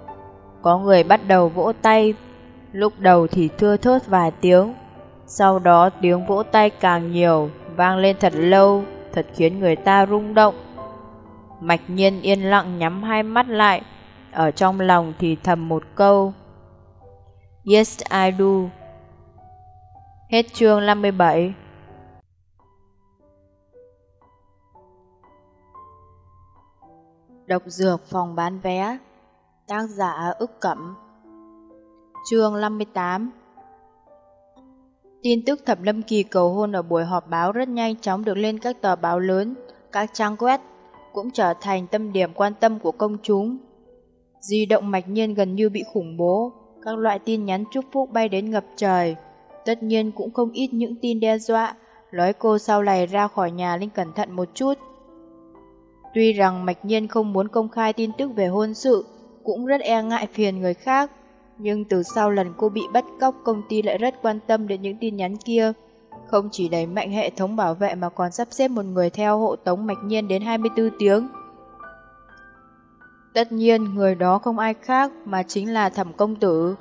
Có người bắt đầu vỗ tay, lúc đầu thì thưa thớt vài tiếng. Sau đó tiếng vỗ tay càng nhiều, vang lên thật lâu, thật khiến người ta rung động. Mạch nhiên yên lặng nhắm hai mắt lại, ở trong lòng thì thầm một câu. Yes, I do. Hết chương 57 Độc dược phòng bán vé Tác giả ức cẩm Chương 58 Tin tức Thẩm Lâm Kỳ cầu hôn ở buổi họp báo rất nhanh chóng được lên các tờ báo lớn, các trang web, cũng trở thành tâm điểm quan tâm của công chúng. Di động mạch nhiên gần như bị khủng bố, các loại tin nhắn chúc phúc bay đến ngập trời. Tất nhiên cũng không ít những tin đe dọa, nói cô sau này ra khỏi nhà nên cẩn thận một chút. Tuy rằng mạch nhiên không muốn công khai tin tức về hôn sự, cũng rất e ngại phiền người khác, nhưng từ sau lần cô bị bắt cóc công ty lại rất quan tâm đến những tin nhắn kia. Không chỉ đẩy mạnh hệ thống bảo vệ mà còn sắp xếp một người theo hộ tống mạch nhiên đến 24 tiếng. Tất nhiên người đó không ai khác mà chính là thẩm công tử.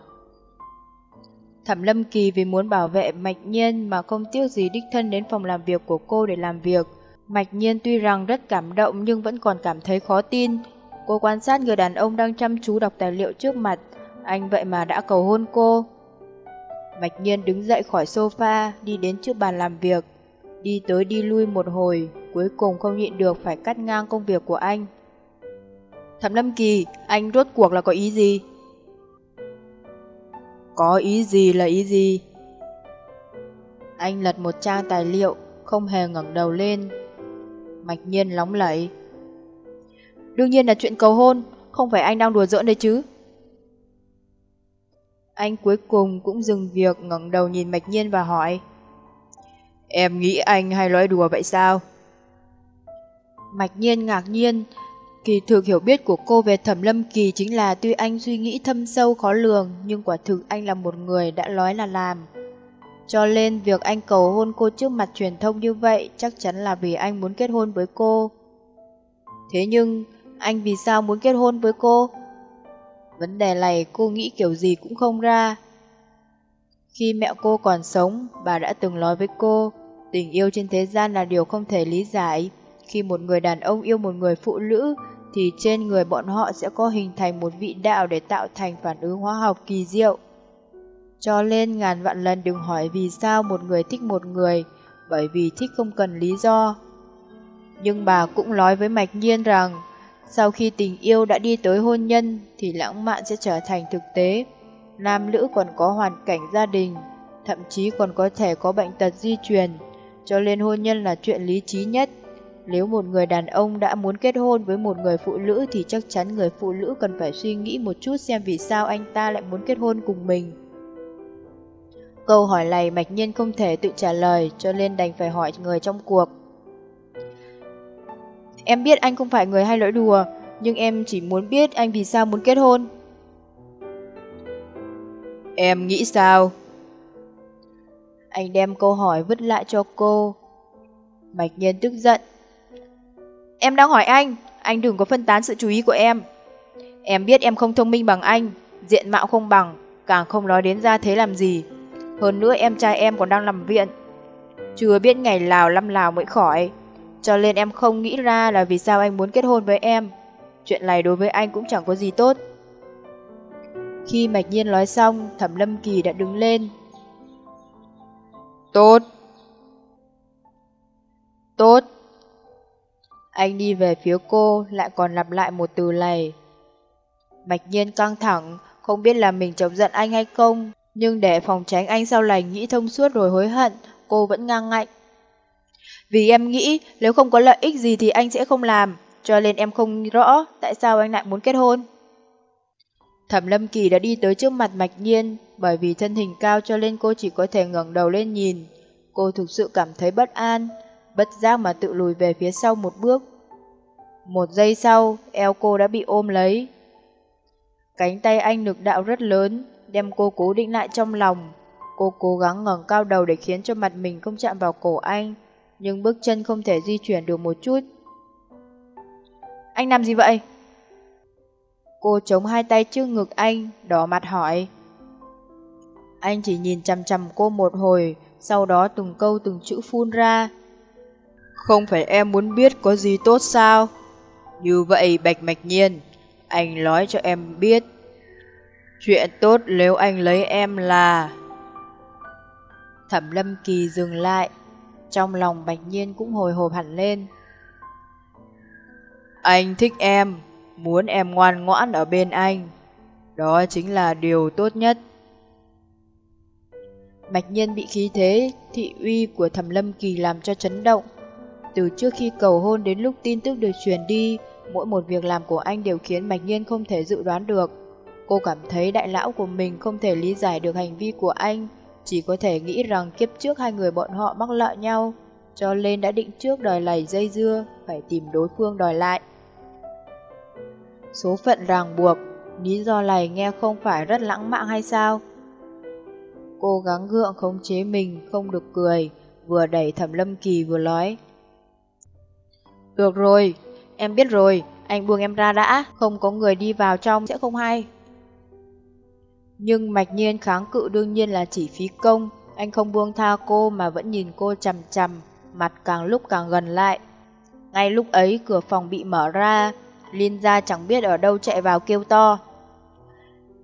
Thẩm Lâm Kỳ vì muốn bảo vệ Mạch Nhiên mà không tiếc gì đích thân đến phòng làm việc của cô để làm việc. Mạch Nhiên tuy rằng rất cảm động nhưng vẫn còn cảm thấy khó tin. Cô quan sát người đàn ông đang chăm chú đọc tài liệu trước mặt, anh vậy mà đã cầu hôn cô. Mạch Nhiên đứng dậy khỏi sofa, đi đến trước bàn làm việc. Đi tới đi lui một hồi, cuối cùng không nhịn được phải cắt ngang công việc của anh. Thẩm Lâm Kỳ, anh rốt cuộc là có ý gì? Có ý gì là ý gì? Anh lật một trang tài liệu, không hề ngẩng đầu lên. Mạch nhiên lóng lẫy, Đương nhiên là chuyện cầu hôn, không phải anh đang đùa giỡn đấy chứ. Anh cuối cùng cũng dừng việc ngẩng đầu nhìn Mạch Nhiên và hỏi. Em nghĩ anh hay nói đùa vậy sao? Mạch Nhiên ngạc nhiên, Kỳ thực hiểu biết của cô về Thẩm Lâm Kỳ chính là tuy anh suy nghĩ thâm sâu khó lường, nhưng quả thực anh là một người đã nói là làm. Cho nên việc anh cầu hôn cô trước mặt truyền thông như vậy chắc chắn là vì anh muốn kết hôn với cô. Thế nhưng, anh vì sao muốn kết hôn với cô? Vấn đề này cô nghĩ kiểu gì cũng không ra. Khi mẹ cô còn sống, bà đã từng nói với cô, tình yêu trên thế gian là điều không thể lý giải. Khi một người đàn ông yêu một người phụ nữ, thì trên người bọn họ sẽ có hình thành một vị đạo để tạo thành phản ứng hóa học kỳ diệu. Cho nên ngàn vạn lần đừng hỏi vì sao một người thích một người, bởi vì thích không cần lý do. Nhưng bà cũng nói với Mạch Nhiên rằng, sau khi tình yêu đã đi tới hôn nhân thì lãng mạn sẽ trở thành thực tế. Nam nữ còn có hoàn cảnh gia đình, thậm chí còn có thể có bệnh tật di truyền, cho nên hôn nhân là chuyện lý trí nhất. Nếu một người đàn ông đã muốn kết hôn với một người phụ nữ thì chắc chắn người phụ nữ cần phải suy nghĩ một chút xem vì sao anh ta lại muốn kết hôn cùng mình. Câu hỏi này Mạch Nhiên không thể tự trả lời cho nên đành phải hỏi người trong cuộc. Em biết anh không phải người hay lỗi đùa, nhưng em chỉ muốn biết anh vì sao muốn kết hôn. Em nghĩ sao? Anh đem câu hỏi vứt lại cho cô. Mạch Nhiên tức giận, Em đang hỏi anh, anh đừng có phân tán sự chú ý của em. Em biết em không thông minh bằng anh, diện mạo không bằng, càng không nói đến ra thế làm gì. Hơn nữa em trai em còn đang nằm viện. Chưa biết ngày lào năm lào mới khỏi. Cho nên em không nghĩ ra là vì sao anh muốn kết hôn với em. Chuyện này đối với anh cũng chẳng có gì tốt. Khi Mạch Nhiên nói xong, Thẩm Lâm Kỳ đã đứng lên. Tốt. Tốt. Anh đi về phía cô, lại còn lặp lại một từ này. Mạch nhiên căng thẳng, không biết là mình chọc giận anh hay không, nhưng để phòng tránh anh sau này nghĩ thông suốt rồi hối hận, cô vẫn ngang ngạnh. Vì em nghĩ nếu không có lợi ích gì thì anh sẽ không làm, cho nên em không rõ tại sao anh lại muốn kết hôn. Thẩm Lâm Kỳ đã đi tới trước mặt Mạch Nhiên, bởi vì thân hình cao cho nên cô chỉ có thể ngẩng đầu lên nhìn. Cô thực sự cảm thấy bất an, bất giác mà tự lùi về phía sau một bước. Một giây sau, eo cô đã bị ôm lấy. Cánh tay anh lực đạo rất lớn, đem cô cố định lại trong lòng. Cô cố gắng ngẩng cao đầu để khiến cho mặt mình không chạm vào cổ anh, nhưng bước chân không thể di chuyển được một chút. Anh làm gì vậy? Cô chống hai tay trước ngực anh, đỏ mặt hỏi. Anh chỉ nhìn chằm chằm cô một hồi, sau đó từng câu từng chữ phun ra. Không phải em muốn biết có gì tốt sao? Như vậy Bạch Mạch Nhiên, anh nói cho em biết. Chuyện tốt nếu anh lấy em là... Thẩm Lâm Kỳ dừng lại, trong lòng Bạch Nhiên cũng hồi hộp hẳn lên. Anh thích em, muốn em ngoan ngoãn ở bên anh. Đó chính là điều tốt nhất. Bạch Nhiên bị khí thế, thị uy của Thẩm Lâm Kỳ làm cho chấn động. Từ trước khi cầu hôn đến lúc tin tức được truyền đi, mỗi một việc làm của anh đều khiến Bạch Nhiên không thể dự đoán được. Cô cảm thấy đại lão của mình không thể lý giải được hành vi của anh, chỉ có thể nghĩ rằng kiếp trước hai người bọn họ mắc lợi nhau, cho nên đã định trước đòi lầy dây dưa, phải tìm đối phương đòi lại. Số phận ràng buộc, lý do này nghe không phải rất lãng mạn hay sao? Cô gắng gượng khống chế mình, không được cười, vừa đẩy thẩm lâm kỳ vừa nói. Được rồi, em biết rồi, anh buông em ra đã, không có người đi vào trong sẽ không hay. Nhưng mạch nhiên kháng cự đương nhiên là chỉ phí công, anh không buông tha cô mà vẫn nhìn cô chằm chằm, mặt càng lúc càng gần lại. Ngay lúc ấy cửa phòng bị mở ra, Linh ra chẳng biết ở đâu chạy vào kêu to.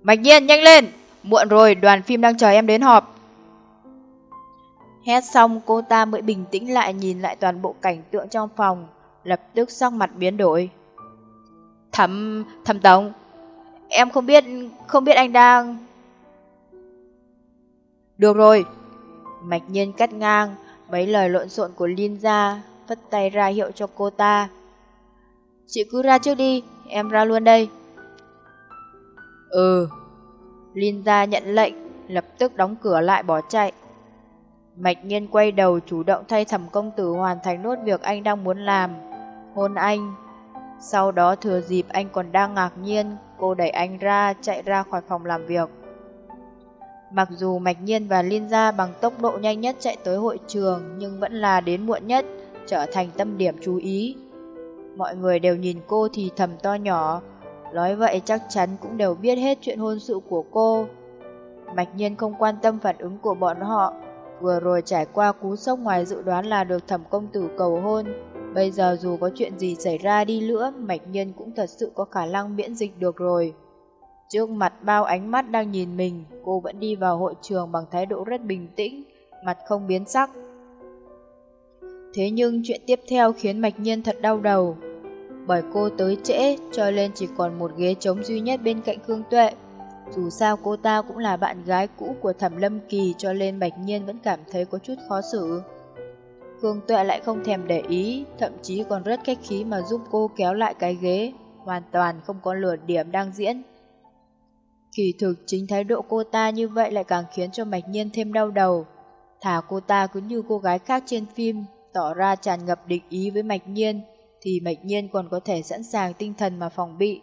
Mạch nhiên nhanh lên, muộn rồi đoàn phim đang chờ em đến họp. Hét xong cô ta mới bình tĩnh lại nhìn lại toàn bộ cảnh tượng trong phòng, lập tức sắc mặt biến đổi. Thẩm, thẩm tổng, em không biết, không biết anh đang... Được rồi, mạch nhiên cắt ngang mấy lời lộn xộn của Linh ra, vất tay ra hiệu cho cô ta. Chị cứ ra trước đi, em ra luôn đây. Ừ. Linh ra nhận lệnh, lập tức đóng cửa lại bỏ chạy. Mạch nhiên quay đầu chủ động thay thẩm công tử hoàn thành nốt việc anh đang muốn làm, hôn anh. Sau đó thừa dịp anh còn đang ngạc nhiên, cô đẩy anh ra, chạy ra khỏi phòng làm việc. Mặc dù Mạch Nhiên và Liên Gia bằng tốc độ nhanh nhất chạy tới hội trường nhưng vẫn là đến muộn nhất, trở thành tâm điểm chú ý. Mọi người đều nhìn cô thì thầm to nhỏ, nói vậy chắc chắn cũng đều biết hết chuyện hôn sự của cô. Mạch Nhiên không quan tâm phản ứng của bọn họ, vừa rồi trải qua cú sốc ngoài dự đoán là được thẩm công tử cầu hôn. Bây giờ dù có chuyện gì xảy ra đi nữa, Mạch Nhiên cũng thật sự có khả năng miễn dịch được rồi. Trước mặt bao ánh mắt đang nhìn mình, cô vẫn đi vào hội trường bằng thái độ rất bình tĩnh, mặt không biến sắc. Thế nhưng chuyện tiếp theo khiến Mạch Nhiên thật đau đầu. Bởi cô tới trễ, cho nên chỉ còn một ghế trống duy nhất bên cạnh Khương Tuệ. Dù sao cô ta cũng là bạn gái cũ của Thẩm Lâm Kỳ cho nên bạch Nhiên vẫn cảm thấy có chút khó xử. Khương Tuệ lại không thèm để ý, thậm chí còn rất khách khí mà giúp cô kéo lại cái ghế, hoàn toàn không có lửa điểm đang diễn. Kỳ thực chính thái độ cô ta như vậy lại càng khiến cho Mạch Nhiên thêm đau đầu. Thả cô ta cứ như cô gái khác trên phim, tỏ ra tràn ngập địch ý với Mạch Nhiên, thì Mạch Nhiên còn có thể sẵn sàng tinh thần mà phòng bị.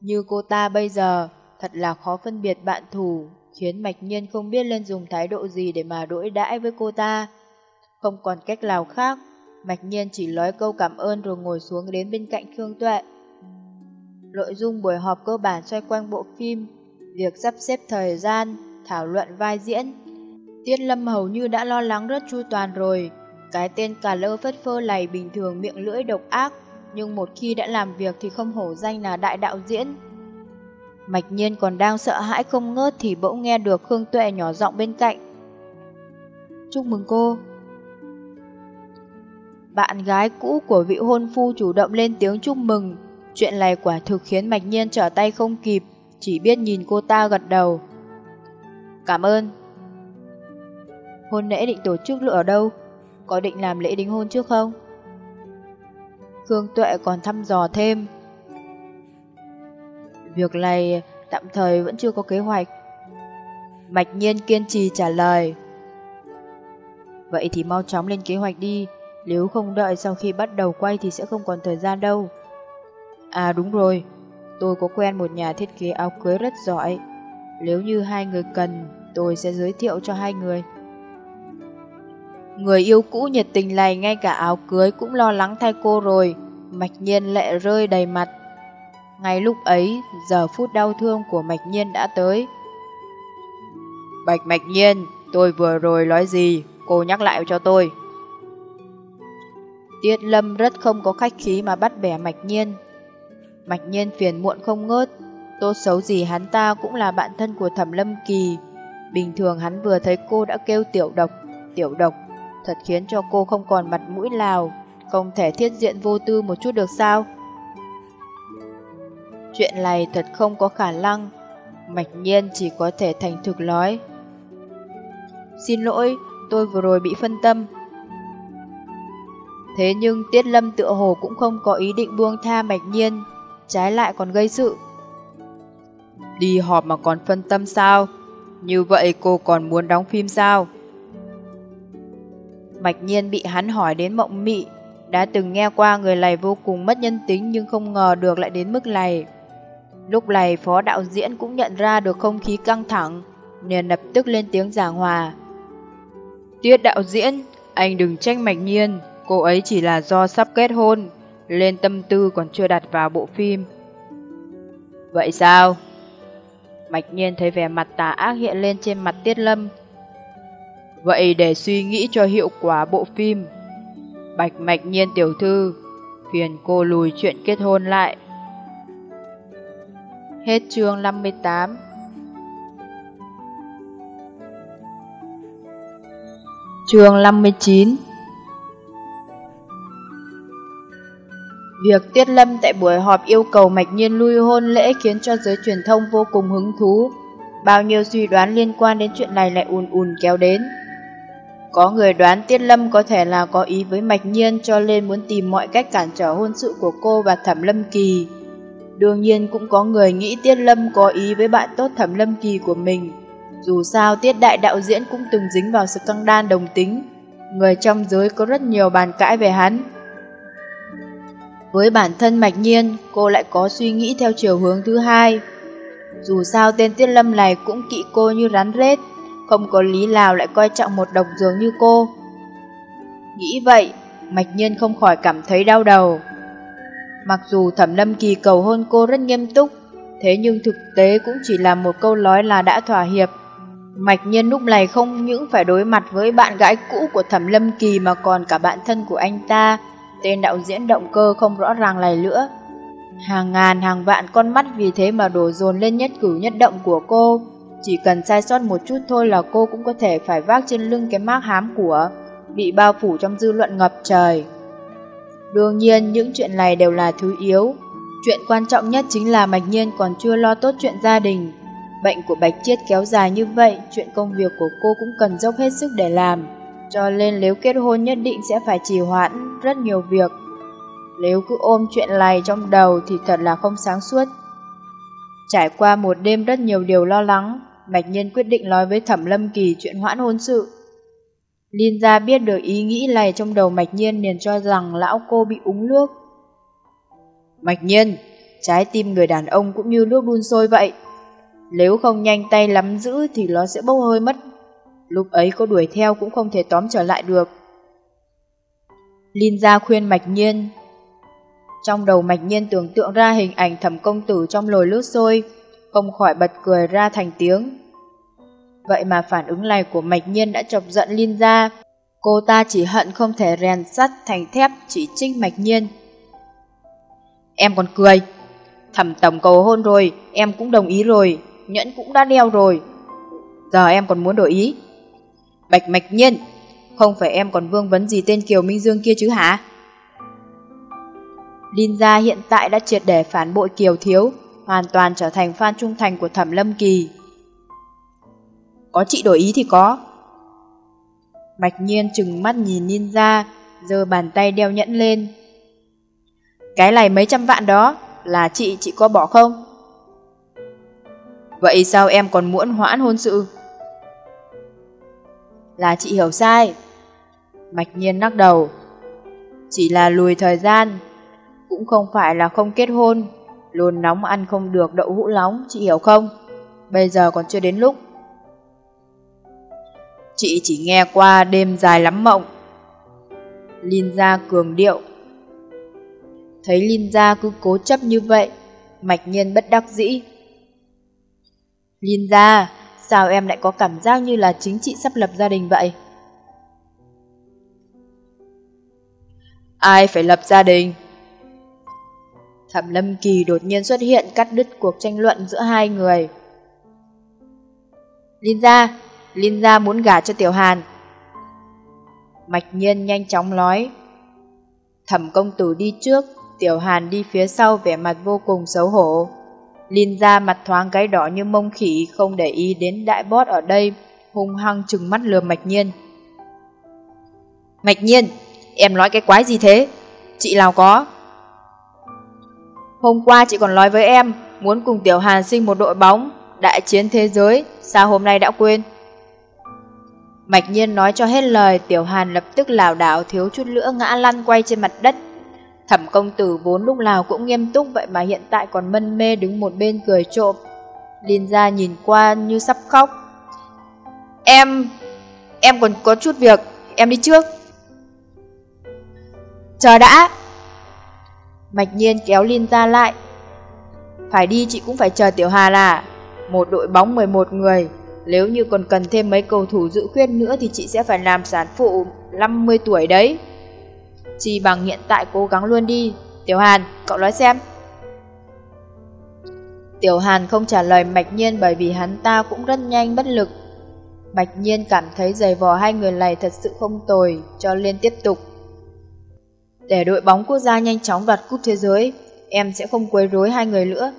Như cô ta bây giờ, thật là khó phân biệt bạn thù, khiến Mạch Nhiên không biết lên dùng thái độ gì để mà đối đãi với cô ta. Không còn cách nào khác, Mạch Nhiên chỉ nói câu cảm ơn rồi ngồi xuống đến bên cạnh Khương Tuệ. Nội dung buổi họp cơ bản xoay quanh bộ phim, việc sắp xếp thời gian, thảo luận vai diễn. Tiết Lâm hầu như đã lo lắng rất chu toàn rồi. Cái tên cà lơ phất phơ này bình thường miệng lưỡi độc ác, nhưng một khi đã làm việc thì không hổ danh là đại đạo diễn. Mạch nhiên còn đang sợ hãi không ngớt thì bỗng nghe được Khương Tuệ nhỏ giọng bên cạnh. Chúc mừng cô. Bạn gái cũ của vị hôn phu chủ động lên tiếng chúc mừng. Chuyện này quả thực khiến Mạch Nhiên trở tay không kịp, chỉ biết nhìn cô ta gật đầu. Cảm ơn. Hôn lễ định tổ chức ở đâu? Có định làm lễ đính hôn trước không? Khương Tuệ còn thăm dò thêm. Việc này tạm thời vẫn chưa có kế hoạch. Mạch Nhiên kiên trì trả lời. Vậy thì mau chóng lên kế hoạch đi, nếu không đợi sau khi bắt đầu quay thì sẽ không còn thời gian đâu. À đúng rồi, tôi có quen một nhà thiết kế áo cưới rất giỏi. Nếu như hai người cần, tôi sẽ giới thiệu cho hai người. Người yêu cũ nhiệt tình này ngay cả áo cưới cũng lo lắng thay cô rồi, mạch nhiên lệ rơi đầy mặt. Ngay lúc ấy, giờ phút đau thương của mạch nhiên đã tới. Bạch mạch nhiên, tôi vừa rồi nói gì, cô nhắc lại cho tôi. Tiết lâm rất không có khách khí mà bắt bẻ mạch nhiên. Mạch nhiên phiền muộn không ngớt, tốt xấu gì hắn ta cũng là bạn thân của thẩm lâm kỳ. Bình thường hắn vừa thấy cô đã kêu tiểu độc, tiểu độc, thật khiến cho cô không còn mặt mũi nào, không thể thiết diện vô tư một chút được sao? Chuyện này thật không có khả năng, mạch nhiên chỉ có thể thành thực nói. Xin lỗi, tôi vừa rồi bị phân tâm. Thế nhưng Tiết Lâm tựa hồ cũng không có ý định buông tha mạch nhiên, trái lại còn gây sự. Đi họp mà còn phân tâm sao? Như vậy cô còn muốn đóng phim sao? Mạch nhiên bị hắn hỏi đến mộng mị, đã từng nghe qua người này vô cùng mất nhân tính nhưng không ngờ được lại đến mức này. Lúc này phó đạo diễn cũng nhận ra được không khí căng thẳng, nên lập tức lên tiếng giảng hòa. Tiết đạo diễn, anh đừng trách mạch nhiên, cô ấy chỉ là do sắp kết hôn, lên tâm tư còn chưa đặt vào bộ phim. Vậy sao? Mạch nhiên thấy vẻ mặt tà ác hiện lên trên mặt Tiết Lâm. Vậy để suy nghĩ cho hiệu quả bộ phim, Bạch Mạch Nhiên tiểu thư, phiền cô lùi chuyện kết hôn lại. Hết chương 58 Chương 59 Việc Tiết Lâm tại buổi họp yêu cầu Mạch Nhiên lui hôn lễ khiến cho giới truyền thông vô cùng hứng thú. Bao nhiêu suy đoán liên quan đến chuyện này lại ùn ùn kéo đến. Có người đoán Tiết Lâm có thể là có ý với Mạch Nhiên cho nên muốn tìm mọi cách cản trở hôn sự của cô và Thẩm Lâm Kỳ. Đương nhiên cũng có người nghĩ Tiết Lâm có ý với bạn tốt Thẩm Lâm Kỳ của mình. Dù sao Tiết Đại đạo diễn cũng từng dính vào sự căng đan đồng tính. Người trong giới có rất nhiều bàn cãi về hắn. Với bản thân Mạch Nhiên, cô lại có suy nghĩ theo chiều hướng thứ hai. Dù sao tên Tiết Lâm này cũng kỵ cô như rắn rết, không có lý nào lại coi trọng một độc dường như cô. Nghĩ vậy, Mạch Nhiên không khỏi cảm thấy đau đầu. Mặc dù Thẩm Lâm Kỳ cầu hôn cô rất nghiêm túc, thế nhưng thực tế cũng chỉ là một câu nói là đã thỏa hiệp. Mạch Nhiên lúc này không những phải đối mặt với bạn gái cũ của Thẩm Lâm Kỳ mà còn cả bạn thân của anh ta, tên đạo diễn động cơ không rõ ràng này nữa. Hàng ngàn hàng vạn con mắt vì thế mà đổ dồn lên nhất cử nhất động của cô. Chỉ cần sai sót một chút thôi là cô cũng có thể phải vác trên lưng cái mác hám của, bị bao phủ trong dư luận ngập trời. Đương nhiên những chuyện này đều là thứ yếu. Chuyện quan trọng nhất chính là Mạch Nhiên còn chưa lo tốt chuyện gia đình. Bệnh của Bạch Chiết kéo dài như vậy, chuyện công việc của cô cũng cần dốc hết sức để làm. Cho nên nếu kết hôn nhất định sẽ phải trì hoãn rất nhiều việc. Nếu cứ ôm chuyện này trong đầu thì thật là không sáng suốt. Trải qua một đêm rất nhiều điều lo lắng, Mạch Nhiên quyết định nói với Thẩm Lâm Kỳ chuyện hoãn hôn sự. Liên gia biết được ý nghĩ này trong đầu Mạch Nhiên liền cho rằng lão cô bị úng nước. Mạch Nhiên, trái tim người đàn ông cũng như nước đun sôi vậy. Nếu không nhanh tay lắm giữ thì nó sẽ bốc hơi mất. Lúc ấy có đuổi theo cũng không thể tóm trở lại được. Linh gia khuyên Mạch Nhiên. Trong đầu Mạch Nhiên tưởng tượng ra hình ảnh thẩm công tử trong lồi nước sôi, không khỏi bật cười ra thành tiếng. Vậy mà phản ứng này của Mạch Nhiên đã chọc giận Linh gia. Cô ta chỉ hận không thể rèn sắt thành thép chỉ trích Mạch Nhiên. Em còn cười. Thẩm tổng cầu hôn rồi, em cũng đồng ý rồi, nhẫn cũng đã đeo rồi. Giờ em còn muốn đổi ý. Bạch Mạch Nhiên, không phải em còn vương vấn gì tên Kiều Minh Dương kia chứ hả? Linh Gia hiện tại đã triệt để phản bội Kiều Thiếu, hoàn toàn trở thành fan trung thành của Thẩm Lâm Kỳ. Có chị đổi ý thì có. Mạch Nhiên chừng mắt nhìn Linh Gia, giơ bàn tay đeo nhẫn lên. Cái này mấy trăm vạn đó, là chị, chị có bỏ không? Vậy sao em còn muốn hoãn hôn sự? Là chị hiểu sai. Mạch nhiên lắc đầu. Chỉ là lùi thời gian, cũng không phải là không kết hôn. Luôn nóng ăn không được đậu hũ nóng, chị hiểu không? Bây giờ còn chưa đến lúc. Chị chỉ nghe qua đêm dài lắm mộng. Linh gia cường điệu. Thấy Linh gia cứ cố chấp như vậy, mạch nhiên bất đắc dĩ. Linh gia, sao em lại có cảm giác như là chính chị sắp lập gia đình vậy? Ai phải lập gia đình? Thẩm Lâm Kỳ đột nhiên xuất hiện cắt đứt cuộc tranh luận giữa hai người. Linh gia, Linh gia muốn gả cho Tiểu Hàn. Mạch Nhiên nhanh chóng nói. Thẩm công tử đi trước, Tiểu Hàn đi phía sau vẻ mặt vô cùng xấu hổ. Linh ra mặt thoáng cái đỏ như mông khỉ không để ý đến đại boss ở đây, hung hăng trừng mắt lườm Mạch Nhiên. Mạch Nhiên, em nói cái quái gì thế? Chị nào có? Hôm qua chị còn nói với em muốn cùng Tiểu Hàn sinh một đội bóng, đại chiến thế giới, sao hôm nay đã quên? Mạch Nhiên nói cho hết lời, Tiểu Hàn lập tức lảo đảo thiếu chút nữa ngã lăn quay trên mặt đất, Thẩm công tử vốn lúc nào cũng nghiêm túc vậy mà hiện tại còn mân mê đứng một bên cười trộm. Liên gia nhìn qua như sắp khóc. Em, em còn có chút việc, em đi trước. Chờ đã. Mạch nhiên kéo Liên gia lại. Phải đi chị cũng phải chờ Tiểu Hà là một đội bóng 11 người. Nếu như còn cần thêm mấy cầu thủ dự khuyết nữa thì chị sẽ phải làm sản phụ 50 tuổi đấy. Chỉ bằng hiện tại cố gắng luôn đi. Tiểu Hàn, cậu nói xem. Tiểu Hàn không trả lời Mạch Nhiên bởi vì hắn ta cũng rất nhanh bất lực. Mạch Nhiên cảm thấy giày vò hai người này thật sự không tồi, cho nên tiếp tục. Để đội bóng quốc gia nhanh chóng đoạt cúp thế giới, em sẽ không quấy rối hai người nữa.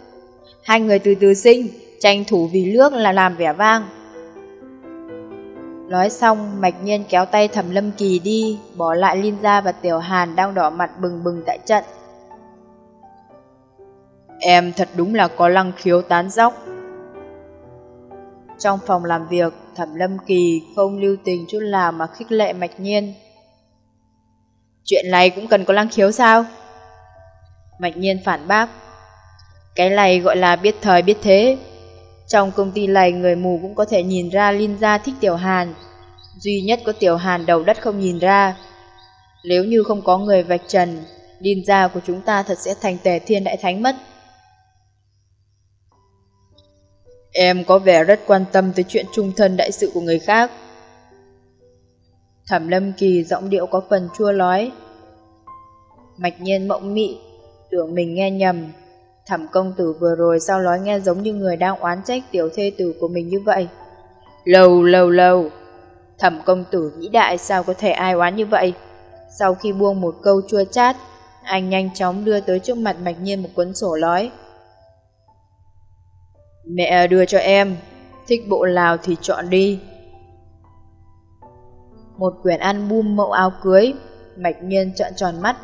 Hai người từ từ sinh, tranh thủ vì nước là làm vẻ vang. Nói xong, Mạch Nhiên kéo tay Thẩm Lâm Kỳ đi, bỏ lại Linh Gia và Tiểu Hàn đang đỏ mặt bừng bừng tại trận. Em thật đúng là có lăng khiếu tán dóc. Trong phòng làm việc, Thẩm Lâm Kỳ không lưu tình chút nào mà khích lệ Mạch Nhiên. Chuyện này cũng cần có lăng khiếu sao? Mạch Nhiên phản bác. Cái này gọi là biết thời biết thế. Trong công ty này người mù cũng có thể nhìn ra Linh Gia thích Tiểu Hàn. Duy nhất có Tiểu Hàn đầu đất không nhìn ra. Nếu như không có người vạch trần, Linh Gia của chúng ta thật sẽ thành tề thiên đại thánh mất. Em có vẻ rất quan tâm tới chuyện trung thân đại sự của người khác. Thẩm lâm kỳ giọng điệu có phần chua lói. Mạch nhiên mộng mị, tưởng mình nghe nhầm. Thẩm công tử vừa rồi sao nói nghe giống như người đang oán trách tiểu thê tử của mình như vậy. Lâu lâu lâu, thẩm công tử nghĩ đại sao có thể ai oán như vậy. Sau khi buông một câu chua chát, anh nhanh chóng đưa tới trước mặt Mạch Nhiên một cuốn sổ nói. Mẹ đưa cho em, thích bộ nào thì chọn đi. Một quyển album mẫu áo cưới, Mạch Nhiên trợn tròn mắt.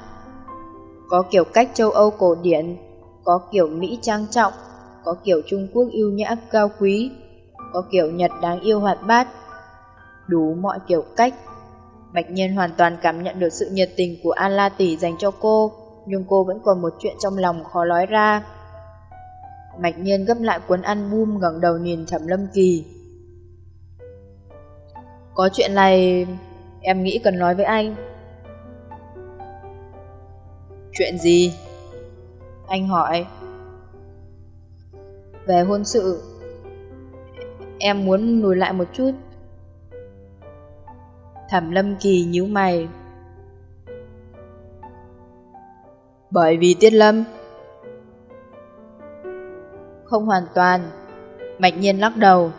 Có kiểu cách châu Âu cổ điển, có kiểu Mỹ trang trọng, có kiểu Trung Quốc yêu nhã cao quý, có kiểu Nhật đáng yêu hoạt bát. Đủ mọi kiểu cách. Bạch Nhiên hoàn toàn cảm nhận được sự nhiệt tình của An La Tỷ dành cho cô, nhưng cô vẫn còn một chuyện trong lòng khó nói ra. Bạch Nhiên gấp lại cuốn album ngẩng đầu nhìn Thẩm Lâm Kỳ. Có chuyện này em nghĩ cần nói với anh. Chuyện gì? Anh hỏi. Về hôn sự. Em muốn lùi lại một chút. Thẩm Lâm Kỳ nhíu mày. Bởi vì Tiết Lâm không hoàn toàn. Mạch nhiên lắc đầu.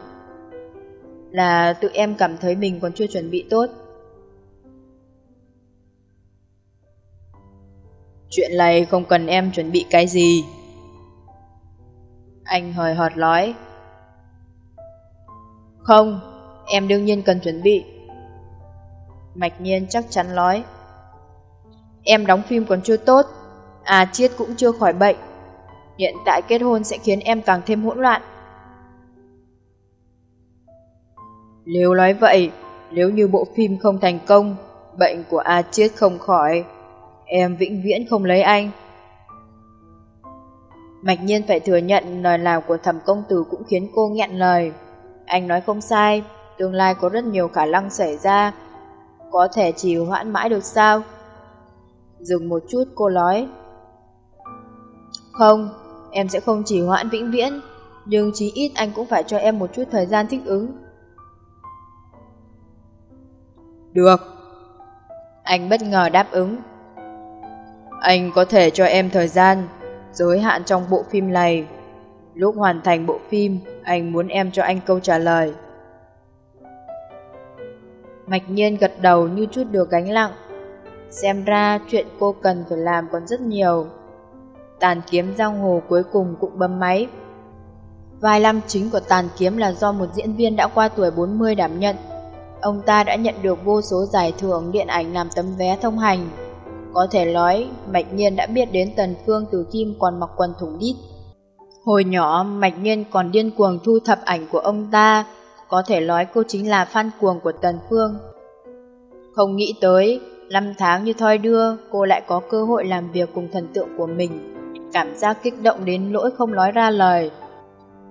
Là tự em cảm thấy mình còn chưa chuẩn bị tốt. Chuyện này không cần em chuẩn bị cái gì. Anh hời hợt nói. Không, em đương nhiên cần chuẩn bị. Mạch nhiên chắc chắn nói. Em đóng phim còn chưa tốt, à chiết cũng chưa khỏi bệnh. Hiện tại kết hôn sẽ khiến em càng thêm hỗn loạn. Nếu nói vậy, nếu như bộ phim không thành công, bệnh của A Chiết không khỏi, em vĩnh viễn không lấy anh. Mạch nhiên phải thừa nhận lời nào của thẩm công tử cũng khiến cô nghẹn lời. Anh nói không sai, tương lai có rất nhiều khả năng xảy ra. Có thể chỉ hoãn mãi được sao? Dừng một chút cô nói. Không, Em sẽ không chỉ hoãn vĩnh viễn, nhưng chí ít anh cũng phải cho em một chút thời gian thích ứng. Được. Anh bất ngờ đáp ứng. Anh có thể cho em thời gian, giới hạn trong bộ phim này. Lúc hoàn thành bộ phim, anh muốn em cho anh câu trả lời. Mạch nhiên gật đầu như chút được gánh nặng. Xem ra chuyện cô cần phải làm còn rất nhiều tàn kiếm giang hồ cuối cùng cũng bấm máy. Vai năm chính của tàn kiếm là do một diễn viên đã qua tuổi 40 đảm nhận. Ông ta đã nhận được vô số giải thưởng điện ảnh làm tấm vé thông hành. Có thể nói, Mạch Nhiên đã biết đến Tần Phương từ kim còn mặc quần thủng đít. Hồi nhỏ, Mạch Nhiên còn điên cuồng thu thập ảnh của ông ta. Có thể nói cô chính là fan cuồng của Tần Phương. Không nghĩ tới, năm tháng như thoi đưa, cô lại có cơ hội làm việc cùng thần tượng của mình cảm giác kích động đến lỗi không nói ra lời.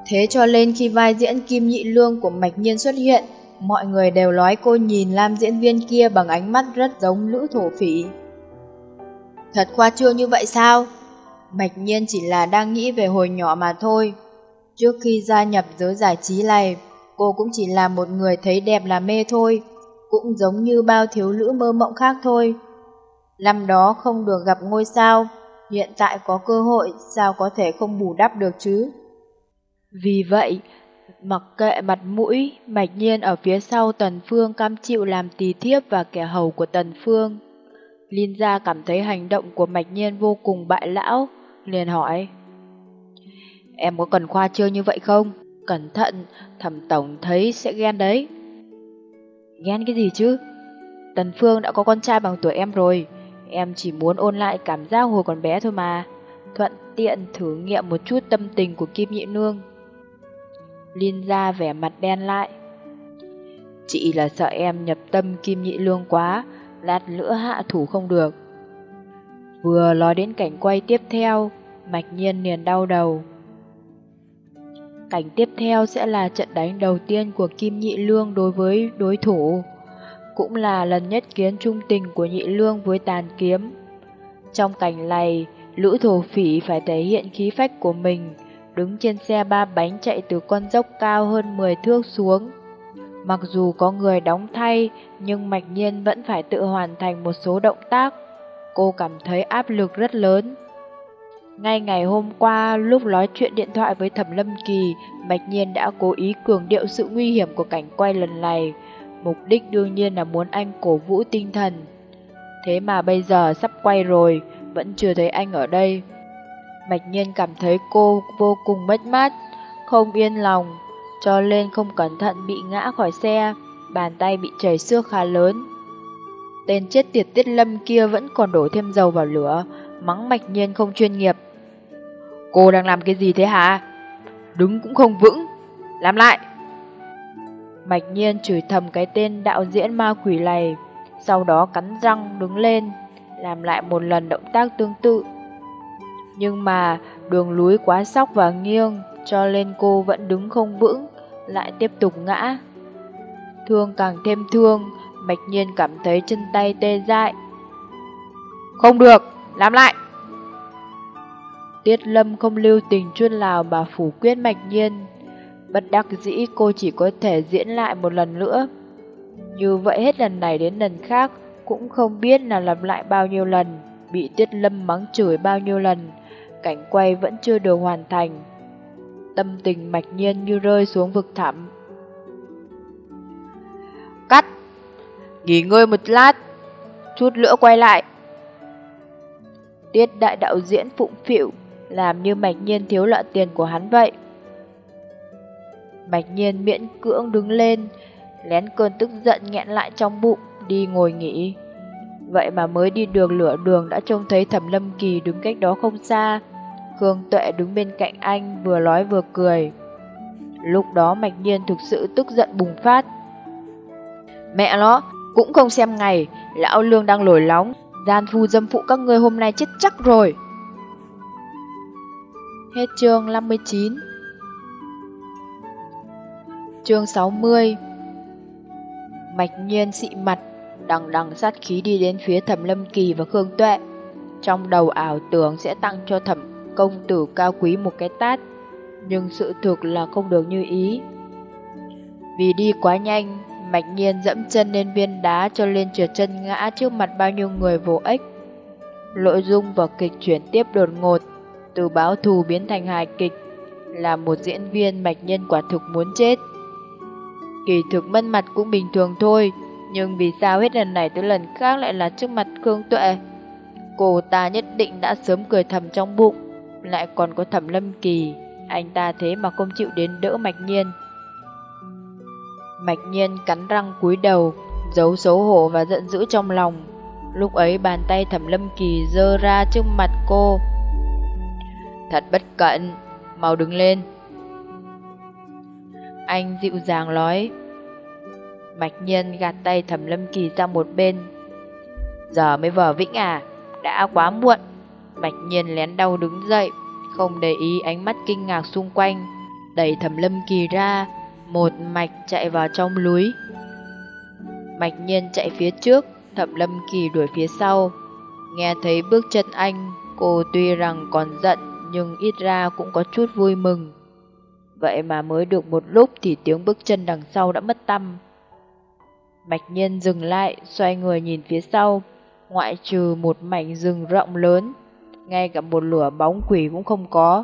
Thế cho nên khi vai diễn Kim Nhị Lương của Mạch Nhiên xuất hiện, mọi người đều nói cô nhìn nam diễn viên kia bằng ánh mắt rất giống lữ thổ phỉ. Thật khoa trương như vậy sao? Mạch Nhiên chỉ là đang nghĩ về hồi nhỏ mà thôi. Trước khi gia nhập giới giải trí này, cô cũng chỉ là một người thấy đẹp là mê thôi, cũng giống như bao thiếu nữ mơ mộng khác thôi. Năm đó không được gặp ngôi sao, hiện tại có cơ hội sao có thể không bù đắp được chứ. Vì vậy, mặc kệ mặt mũi, mạch nhiên ở phía sau Tần Phương cam chịu làm tỳ thiếp và kẻ hầu của Tần Phương. Linh Gia cảm thấy hành động của mạch nhiên vô cùng bại lão, liền hỏi. Em có cần khoa trương như vậy không? Cẩn thận, thẩm tổng thấy sẽ ghen đấy. Ghen cái gì chứ? Tần Phương đã có con trai bằng tuổi em rồi, Em chỉ muốn ôn lại cảm giác hồi còn bé thôi mà. thuận tiện thử nghiệm một chút tâm tình của Kim Nhị Nương. Lin ra vẻ mặt đen lại. Chị là sợ em nhập tâm Kim Nhị Lương quá, lát nữa hạ thủ không được. Vừa nói đến cảnh quay tiếp theo, Mạch Nhiên liền đau đầu. Cảnh tiếp theo sẽ là trận đánh đầu tiên của Kim Nhị Lương đối với đối thủ. Cũng là lần nhất kiến trung tình của Nhị Lương với tàn kiếm. Trong cảnh này, Lữ thổ phỉ phải thể hiện khí phách của mình, đứng trên xe ba bánh chạy từ con dốc cao hơn 10 thước xuống. Mặc dù có người đóng thay, nhưng Mạch Nhiên vẫn phải tự hoàn thành một số động tác. Cô cảm thấy áp lực rất lớn. Ngay ngày hôm qua, lúc nói chuyện điện thoại với Thẩm Lâm Kỳ, Mạch Nhiên đã cố ý cường điệu sự nguy hiểm của cảnh quay lần này. Mục đích đương nhiên là muốn anh cổ vũ tinh thần. Thế mà bây giờ sắp quay rồi, vẫn chưa thấy anh ở đây. Mạch Nhiên cảm thấy cô vô cùng mất mát, không yên lòng, cho nên không cẩn thận bị ngã khỏi xe, bàn tay bị chảy xước khá lớn. Tên chết tiệt tiết lâm kia vẫn còn đổ thêm dầu vào lửa, mắng Mạch Nhiên không chuyên nghiệp. Cô đang làm cái gì thế hả? Đứng cũng không vững, làm lại! Mạch Nhiên chửi thầm cái tên đạo diễn ma quỷ này, sau đó cắn răng đứng lên, làm lại một lần động tác tương tự. Nhưng mà đường lối quá sóc và nghiêng, cho nên cô vẫn đứng không vững, lại tiếp tục ngã. Thương càng thêm thương, Mạch Nhiên cảm thấy chân tay tê dại. Không được, làm lại! Tiết Lâm không lưu tình chuyên lào mà phủ quyết Mạch Nhiên. Bất đắc dĩ cô chỉ có thể diễn lại một lần nữa. Như vậy hết lần này đến lần khác, cũng không biết là lặp lại bao nhiêu lần, bị Tiết Lâm mắng chửi bao nhiêu lần, cảnh quay vẫn chưa được hoàn thành. Tâm tình mạch nhiên như rơi xuống vực thẳm. Cắt! Nghỉ ngơi một lát, chút nữa quay lại. Tiết đại đạo diễn phụng phịu, làm như mạch nhiên thiếu lợi tiền của hắn vậy. Mạch nhiên miễn cưỡng đứng lên, lén cơn tức giận nghẹn lại trong bụng, đi ngồi nghỉ. Vậy mà mới đi đường lửa đường đã trông thấy Thẩm Lâm Kỳ đứng cách đó không xa. Khương Tuệ đứng bên cạnh anh vừa nói vừa cười. Lúc đó Mạch Nhiên thực sự tức giận bùng phát. Mẹ nó, cũng không xem ngày, lão lương đang nổi nóng, gian phu dâm phụ các ngươi hôm nay chết chắc rồi. Hết chương 59 Chương 60 Mạch nhiên xị mặt, đằng đằng sát khí đi đến phía thẩm lâm kỳ và Khương Tuệ. Trong đầu ảo tưởng sẽ tặng cho thẩm công tử cao quý một cái tát, nhưng sự thực là không được như ý. Vì đi quá nhanh, Mạch nhiên dẫm chân lên viên đá cho lên trượt chân ngã trước mặt bao nhiêu người vô ích. Nội dung và kịch chuyển tiếp đột ngột, từ báo thù biến thành hài kịch, là một diễn viên Mạch nhiên quả thực muốn chết. Kỳ thực mất mặt cũng bình thường thôi, nhưng vì sao hết lần này tới lần khác lại là trước mặt Khương Tuệ? Cô ta nhất định đã sớm cười thầm trong bụng, lại còn có thẩm lâm kỳ, anh ta thế mà không chịu đến đỡ Mạch Nhiên. Mạch Nhiên cắn răng cúi đầu, giấu xấu hổ và giận dữ trong lòng. Lúc ấy bàn tay thẩm lâm kỳ dơ ra trước mặt cô. Thật bất cẩn mau đứng lên. Anh dịu dàng nói. Mạch Nhiên gạt tay Thẩm Lâm Kỳ sang một bên. Giờ mới vờ vĩnh à, đã quá muộn. Mạch Nhiên lén đau đứng dậy, không để ý ánh mắt kinh ngạc xung quanh, đẩy Thẩm Lâm Kỳ ra, một mạch chạy vào trong núi. Mạch Nhiên chạy phía trước, Thẩm Lâm Kỳ đuổi phía sau. Nghe thấy bước chân anh, cô tuy rằng còn giận nhưng ít ra cũng có chút vui mừng. Vậy mà mới được một lúc thì tiếng bước chân đằng sau đã mất tâm. Mạch Nhiên dừng lại, xoay người nhìn phía sau, ngoại trừ một mảnh rừng rộng lớn, ngay cả một lửa bóng quỷ cũng không có.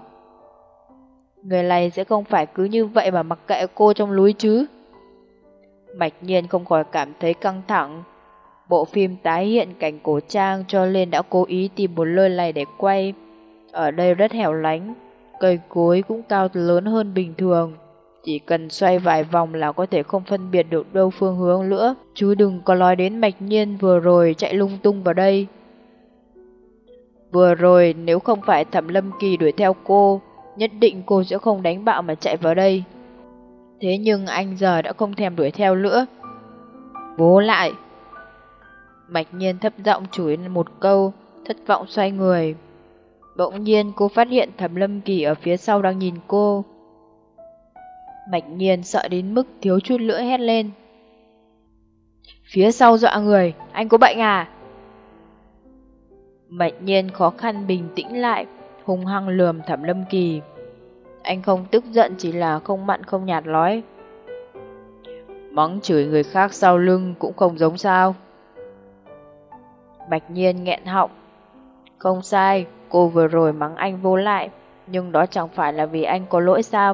Người này sẽ không phải cứ như vậy mà mặc kệ cô trong núi chứ. Mạch Nhiên không khỏi cảm thấy căng thẳng. Bộ phim tái hiện cảnh cổ trang cho nên đã cố ý tìm một nơi này để quay. Ở đây rất hẻo lánh, cây cối cũng cao lớn hơn bình thường. Chỉ cần xoay vài vòng là có thể không phân biệt được đâu phương hướng nữa. Chú đừng có nói đến mạch nhiên vừa rồi chạy lung tung vào đây. Vừa rồi nếu không phải Thẩm Lâm Kỳ đuổi theo cô, nhất định cô sẽ không đánh bạo mà chạy vào đây. Thế nhưng anh giờ đã không thèm đuổi theo nữa. Bố lại! Mạch nhiên thấp giọng chửi một câu, thất vọng xoay người. Bỗng nhiên cô phát hiện Thẩm Lâm Kỳ ở phía sau đang nhìn cô. Mạch nhiên sợ đến mức thiếu chút nữa hét lên. Phía sau dọa người, anh có bệnh à? Mạch nhiên khó khăn bình tĩnh lại, hung hăng lườm Thẩm Lâm Kỳ. Anh không tức giận chỉ là không mặn không nhạt nói. Mắng chửi người khác sau lưng cũng không giống sao. Bạch nhiên nghẹn họng. Không sai, cô vừa rồi mắng anh vô lại, nhưng đó chẳng phải là vì anh có lỗi sao.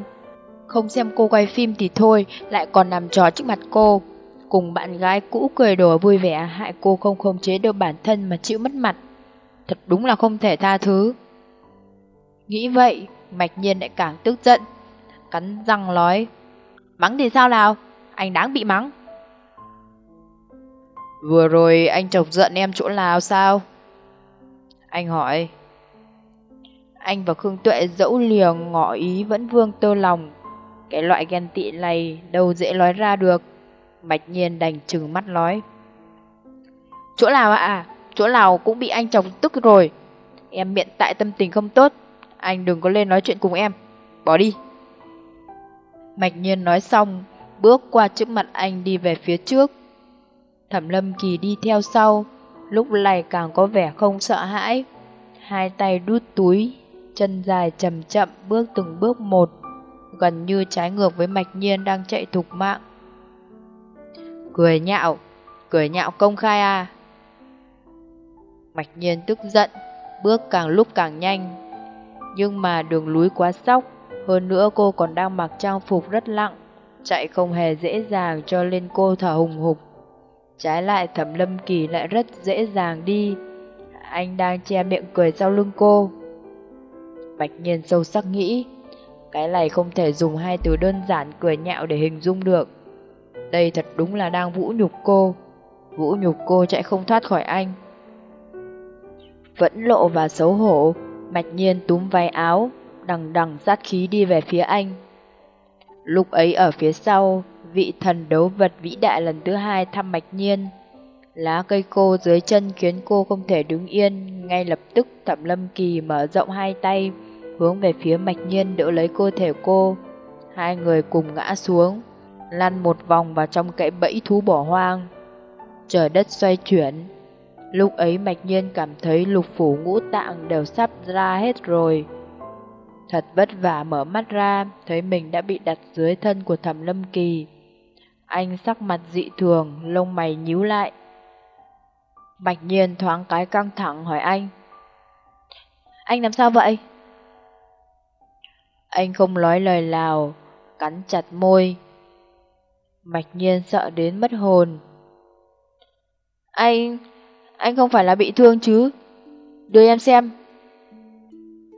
Không xem cô quay phim thì thôi, lại còn nằm trò trước mặt cô. Cùng bạn gái cũ cười đùa vui vẻ hại cô không khống chế được bản thân mà chịu mất mặt. Thật đúng là không thể tha thứ. Nghĩ vậy, Mạch Nhiên lại càng tức giận, cắn răng nói. Mắng thì sao nào? Anh đáng bị mắng. Vừa rồi anh chọc giận em chỗ nào sao? Anh hỏi. Anh và Khương Tuệ dẫu liều ngỏ ý vẫn vương tơ lòng. Cái loại ghen tị này đâu dễ nói ra được. Mạch nhiên đành trừng mắt nói. Chỗ nào ạ? À? Chỗ nào cũng bị anh chọc tức rồi. Em hiện tại tâm tình không tốt. Anh đừng có lên nói chuyện cùng em. Bỏ đi. Mạch nhiên nói xong, bước qua trước mặt anh đi về phía trước. Thẩm lâm kỳ đi theo sau, lúc này càng có vẻ không sợ hãi. Hai tay đút túi, chân dài chậm chậm bước từng bước một, gần như trái ngược với mạch nhiên đang chạy thục mạng. Cười nhạo, cười nhạo công khai à. Mạch nhiên tức giận, bước càng lúc càng nhanh. Nhưng mà đường lối quá sóc, hơn nữa cô còn đang mặc trang phục rất lặng, chạy không hề dễ dàng cho nên cô thở hùng hục. Trái lại thẩm lâm kỳ lại rất dễ dàng đi, anh đang che miệng cười sau lưng cô. Bạch nhiên sâu sắc nghĩ, cái này không thể dùng hai từ đơn giản cười nhạo để hình dung được. Đây thật đúng là đang vũ nhục cô. Vũ nhục cô chạy không thoát khỏi anh. Vẫn lộ và xấu hổ, mạch nhiên túm váy áo, đằng đằng sát khí đi về phía anh. Lúc ấy ở phía sau, vị thần đấu vật vĩ đại lần thứ hai thăm mạch nhiên. Lá cây cô dưới chân khiến cô không thể đứng yên, ngay lập tức thẩm lâm kỳ mở rộng hai tay, hướng về phía mạch nhiên đỡ lấy cơ thể cô. Hai người cùng ngã xuống lăn một vòng vào trong cái bẫy thú bỏ hoang. Trời đất xoay chuyển. Lúc ấy mạch nhiên cảm thấy lục phủ ngũ tạng đều sắp ra hết rồi. Thật vất vả mở mắt ra, thấy mình đã bị đặt dưới thân của thẩm lâm kỳ. Anh sắc mặt dị thường, lông mày nhíu lại. Mạch nhiên thoáng cái căng thẳng hỏi anh. Anh làm sao vậy? Anh không nói lời nào, cắn chặt môi, Mạch nhiên sợ đến mất hồn. Anh anh không phải là bị thương chứ? Đưa em xem.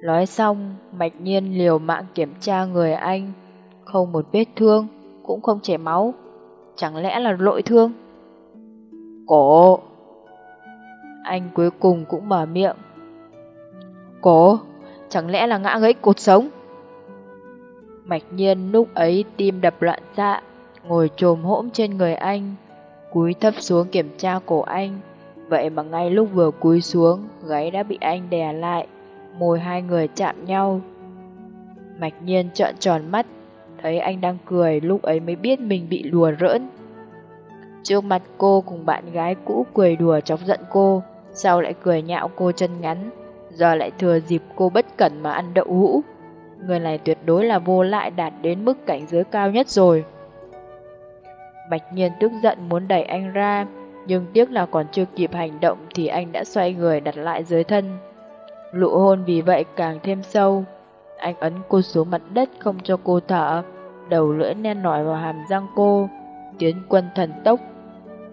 Nói xong, mạch nhiên liều mạng kiểm tra người anh. Không một vết thương, cũng không chảy máu. Chẳng lẽ là lội thương? Cổ! Anh cuối cùng cũng mở miệng. Cổ! Chẳng lẽ là ngã gãy cột sống? Mạch nhiên lúc ấy tim đập loạn xạ, ngồi trồm hỗn trên người anh, cúi thấp xuống kiểm tra cổ anh. Vậy mà ngay lúc vừa cúi xuống, gáy đã bị anh đè lại, môi hai người chạm nhau. Mạch nhiên trợn tròn mắt, thấy anh đang cười, lúc ấy mới biết mình bị lùa rỡn. Trước mặt cô cùng bạn gái cũ cười đùa chọc giận cô, sau lại cười nhạo cô chân ngắn, giờ lại thừa dịp cô bất cẩn mà ăn đậu hũ. Người này tuyệt đối là vô lại đạt đến mức cảnh giới cao nhất rồi. Bạch Nhiên tức giận muốn đẩy anh ra, nhưng tiếc là còn chưa kịp hành động thì anh đã xoay người đặt lại dưới thân. Lụ hôn vì vậy càng thêm sâu. Anh ấn cô xuống mặt đất không cho cô thở, đầu lưỡi nen nổi vào hàm răng cô, tiến quân thần tốc.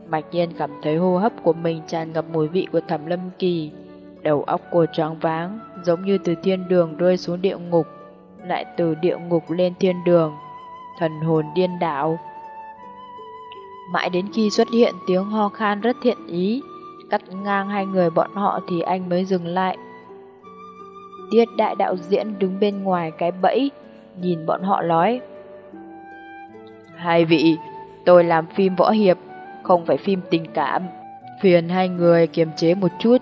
mạch Nhiên cảm thấy hô hấp của mình tràn ngập mùi vị của thẩm lâm kỳ. Đầu óc cô choáng váng, giống như từ thiên đường rơi xuống địa ngục, lại từ địa ngục lên thiên đường. Thần hồn điên đảo, Mãi đến khi xuất hiện tiếng ho khan rất thiện ý, cắt ngang hai người bọn họ thì anh mới dừng lại. Tiết đại đạo diễn đứng bên ngoài cái bẫy, nhìn bọn họ nói. Hai vị, tôi làm phim võ hiệp, không phải phim tình cảm. Phiền hai người kiềm chế một chút,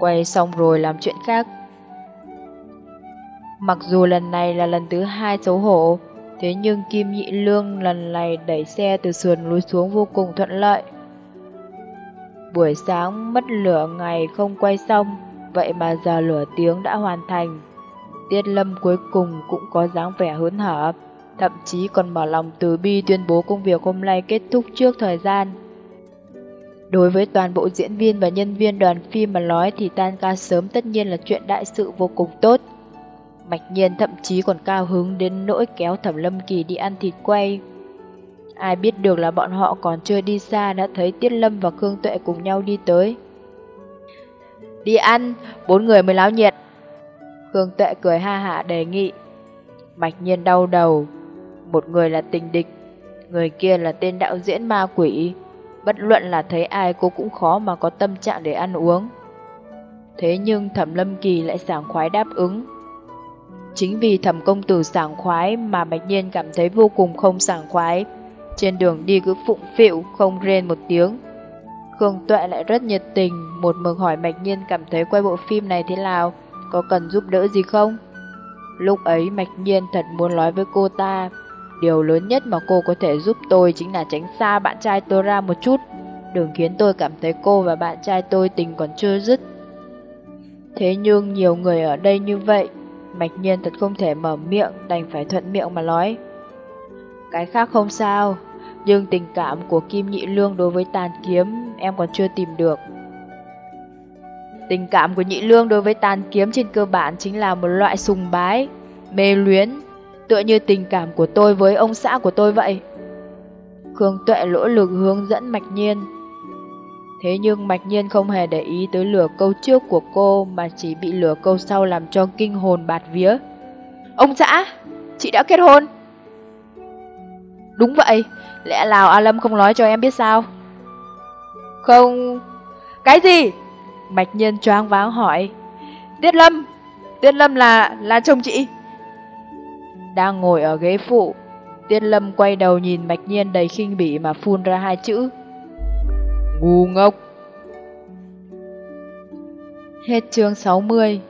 quay xong rồi làm chuyện khác. Mặc dù lần này là lần thứ hai xấu hổ, thế nhưng Kim Nhị Lương lần này đẩy xe từ sườn núi xuống vô cùng thuận lợi. Buổi sáng mất lửa ngày không quay xong, vậy mà giờ lửa tiếng đã hoàn thành. Tiết Lâm cuối cùng cũng có dáng vẻ hớn hở, thậm chí còn mở lòng từ bi tuyên bố công việc hôm nay kết thúc trước thời gian. Đối với toàn bộ diễn viên và nhân viên đoàn phim mà nói thì tan ca sớm tất nhiên là chuyện đại sự vô cùng tốt. Mạch Nhiên thậm chí còn cao hứng đến nỗi kéo Thẩm Lâm Kỳ đi ăn thịt quay. Ai biết được là bọn họ còn chưa đi xa đã thấy Tiết Lâm và Khương Tuệ cùng nhau đi tới. Đi ăn, bốn người mới láo nhiệt. Khương Tuệ cười ha hả đề nghị. Mạch Nhiên đau đầu. Một người là tình địch, người kia là tên đạo diễn ma quỷ. Bất luận là thấy ai cô cũng khó mà có tâm trạng để ăn uống. Thế nhưng Thẩm Lâm Kỳ lại sảng khoái đáp ứng. Chính vì thẩm công tử sảng khoái mà Bạch Nhiên cảm thấy vô cùng không sảng khoái. Trên đường đi cứ phụng phịu, không rên một tiếng. Khương Tuệ lại rất nhiệt tình, một mực hỏi Bạch Nhiên cảm thấy quay bộ phim này thế nào, có cần giúp đỡ gì không? Lúc ấy bạch Nhiên thật muốn nói với cô ta, điều lớn nhất mà cô có thể giúp tôi chính là tránh xa bạn trai tôi ra một chút, đừng khiến tôi cảm thấy cô và bạn trai tôi tình còn chưa dứt. Thế nhưng nhiều người ở đây như vậy, Mạch nhiên thật không thể mở miệng, đành phải thuận miệng mà nói. Cái khác không sao, nhưng tình cảm của Kim Nhị Lương đối với tàn kiếm em còn chưa tìm được. Tình cảm của Nhị Lương đối với tàn kiếm trên cơ bản chính là một loại sùng bái, mê luyến, tựa như tình cảm của tôi với ông xã của tôi vậy. Khương Tuệ lỗ lực hướng dẫn Mạch Nhiên. Thế nhưng Mạch Nhiên không hề để ý tới lửa câu trước của cô mà chỉ bị lửa câu sau làm cho kinh hồn bạt vía. Ông xã, chị đã kết hôn. Đúng vậy, lẽ nào A Lâm không nói cho em biết sao? Không... Cái gì? Mạch Nhiên choáng váng hỏi. Tiết Lâm, Tiết Lâm là... là chồng chị. Đang ngồi ở ghế phụ, Tiết Lâm quay đầu nhìn Mạch Nhiên đầy khinh bỉ mà phun ra hai chữ. Ngu ngốc. Hết chương 60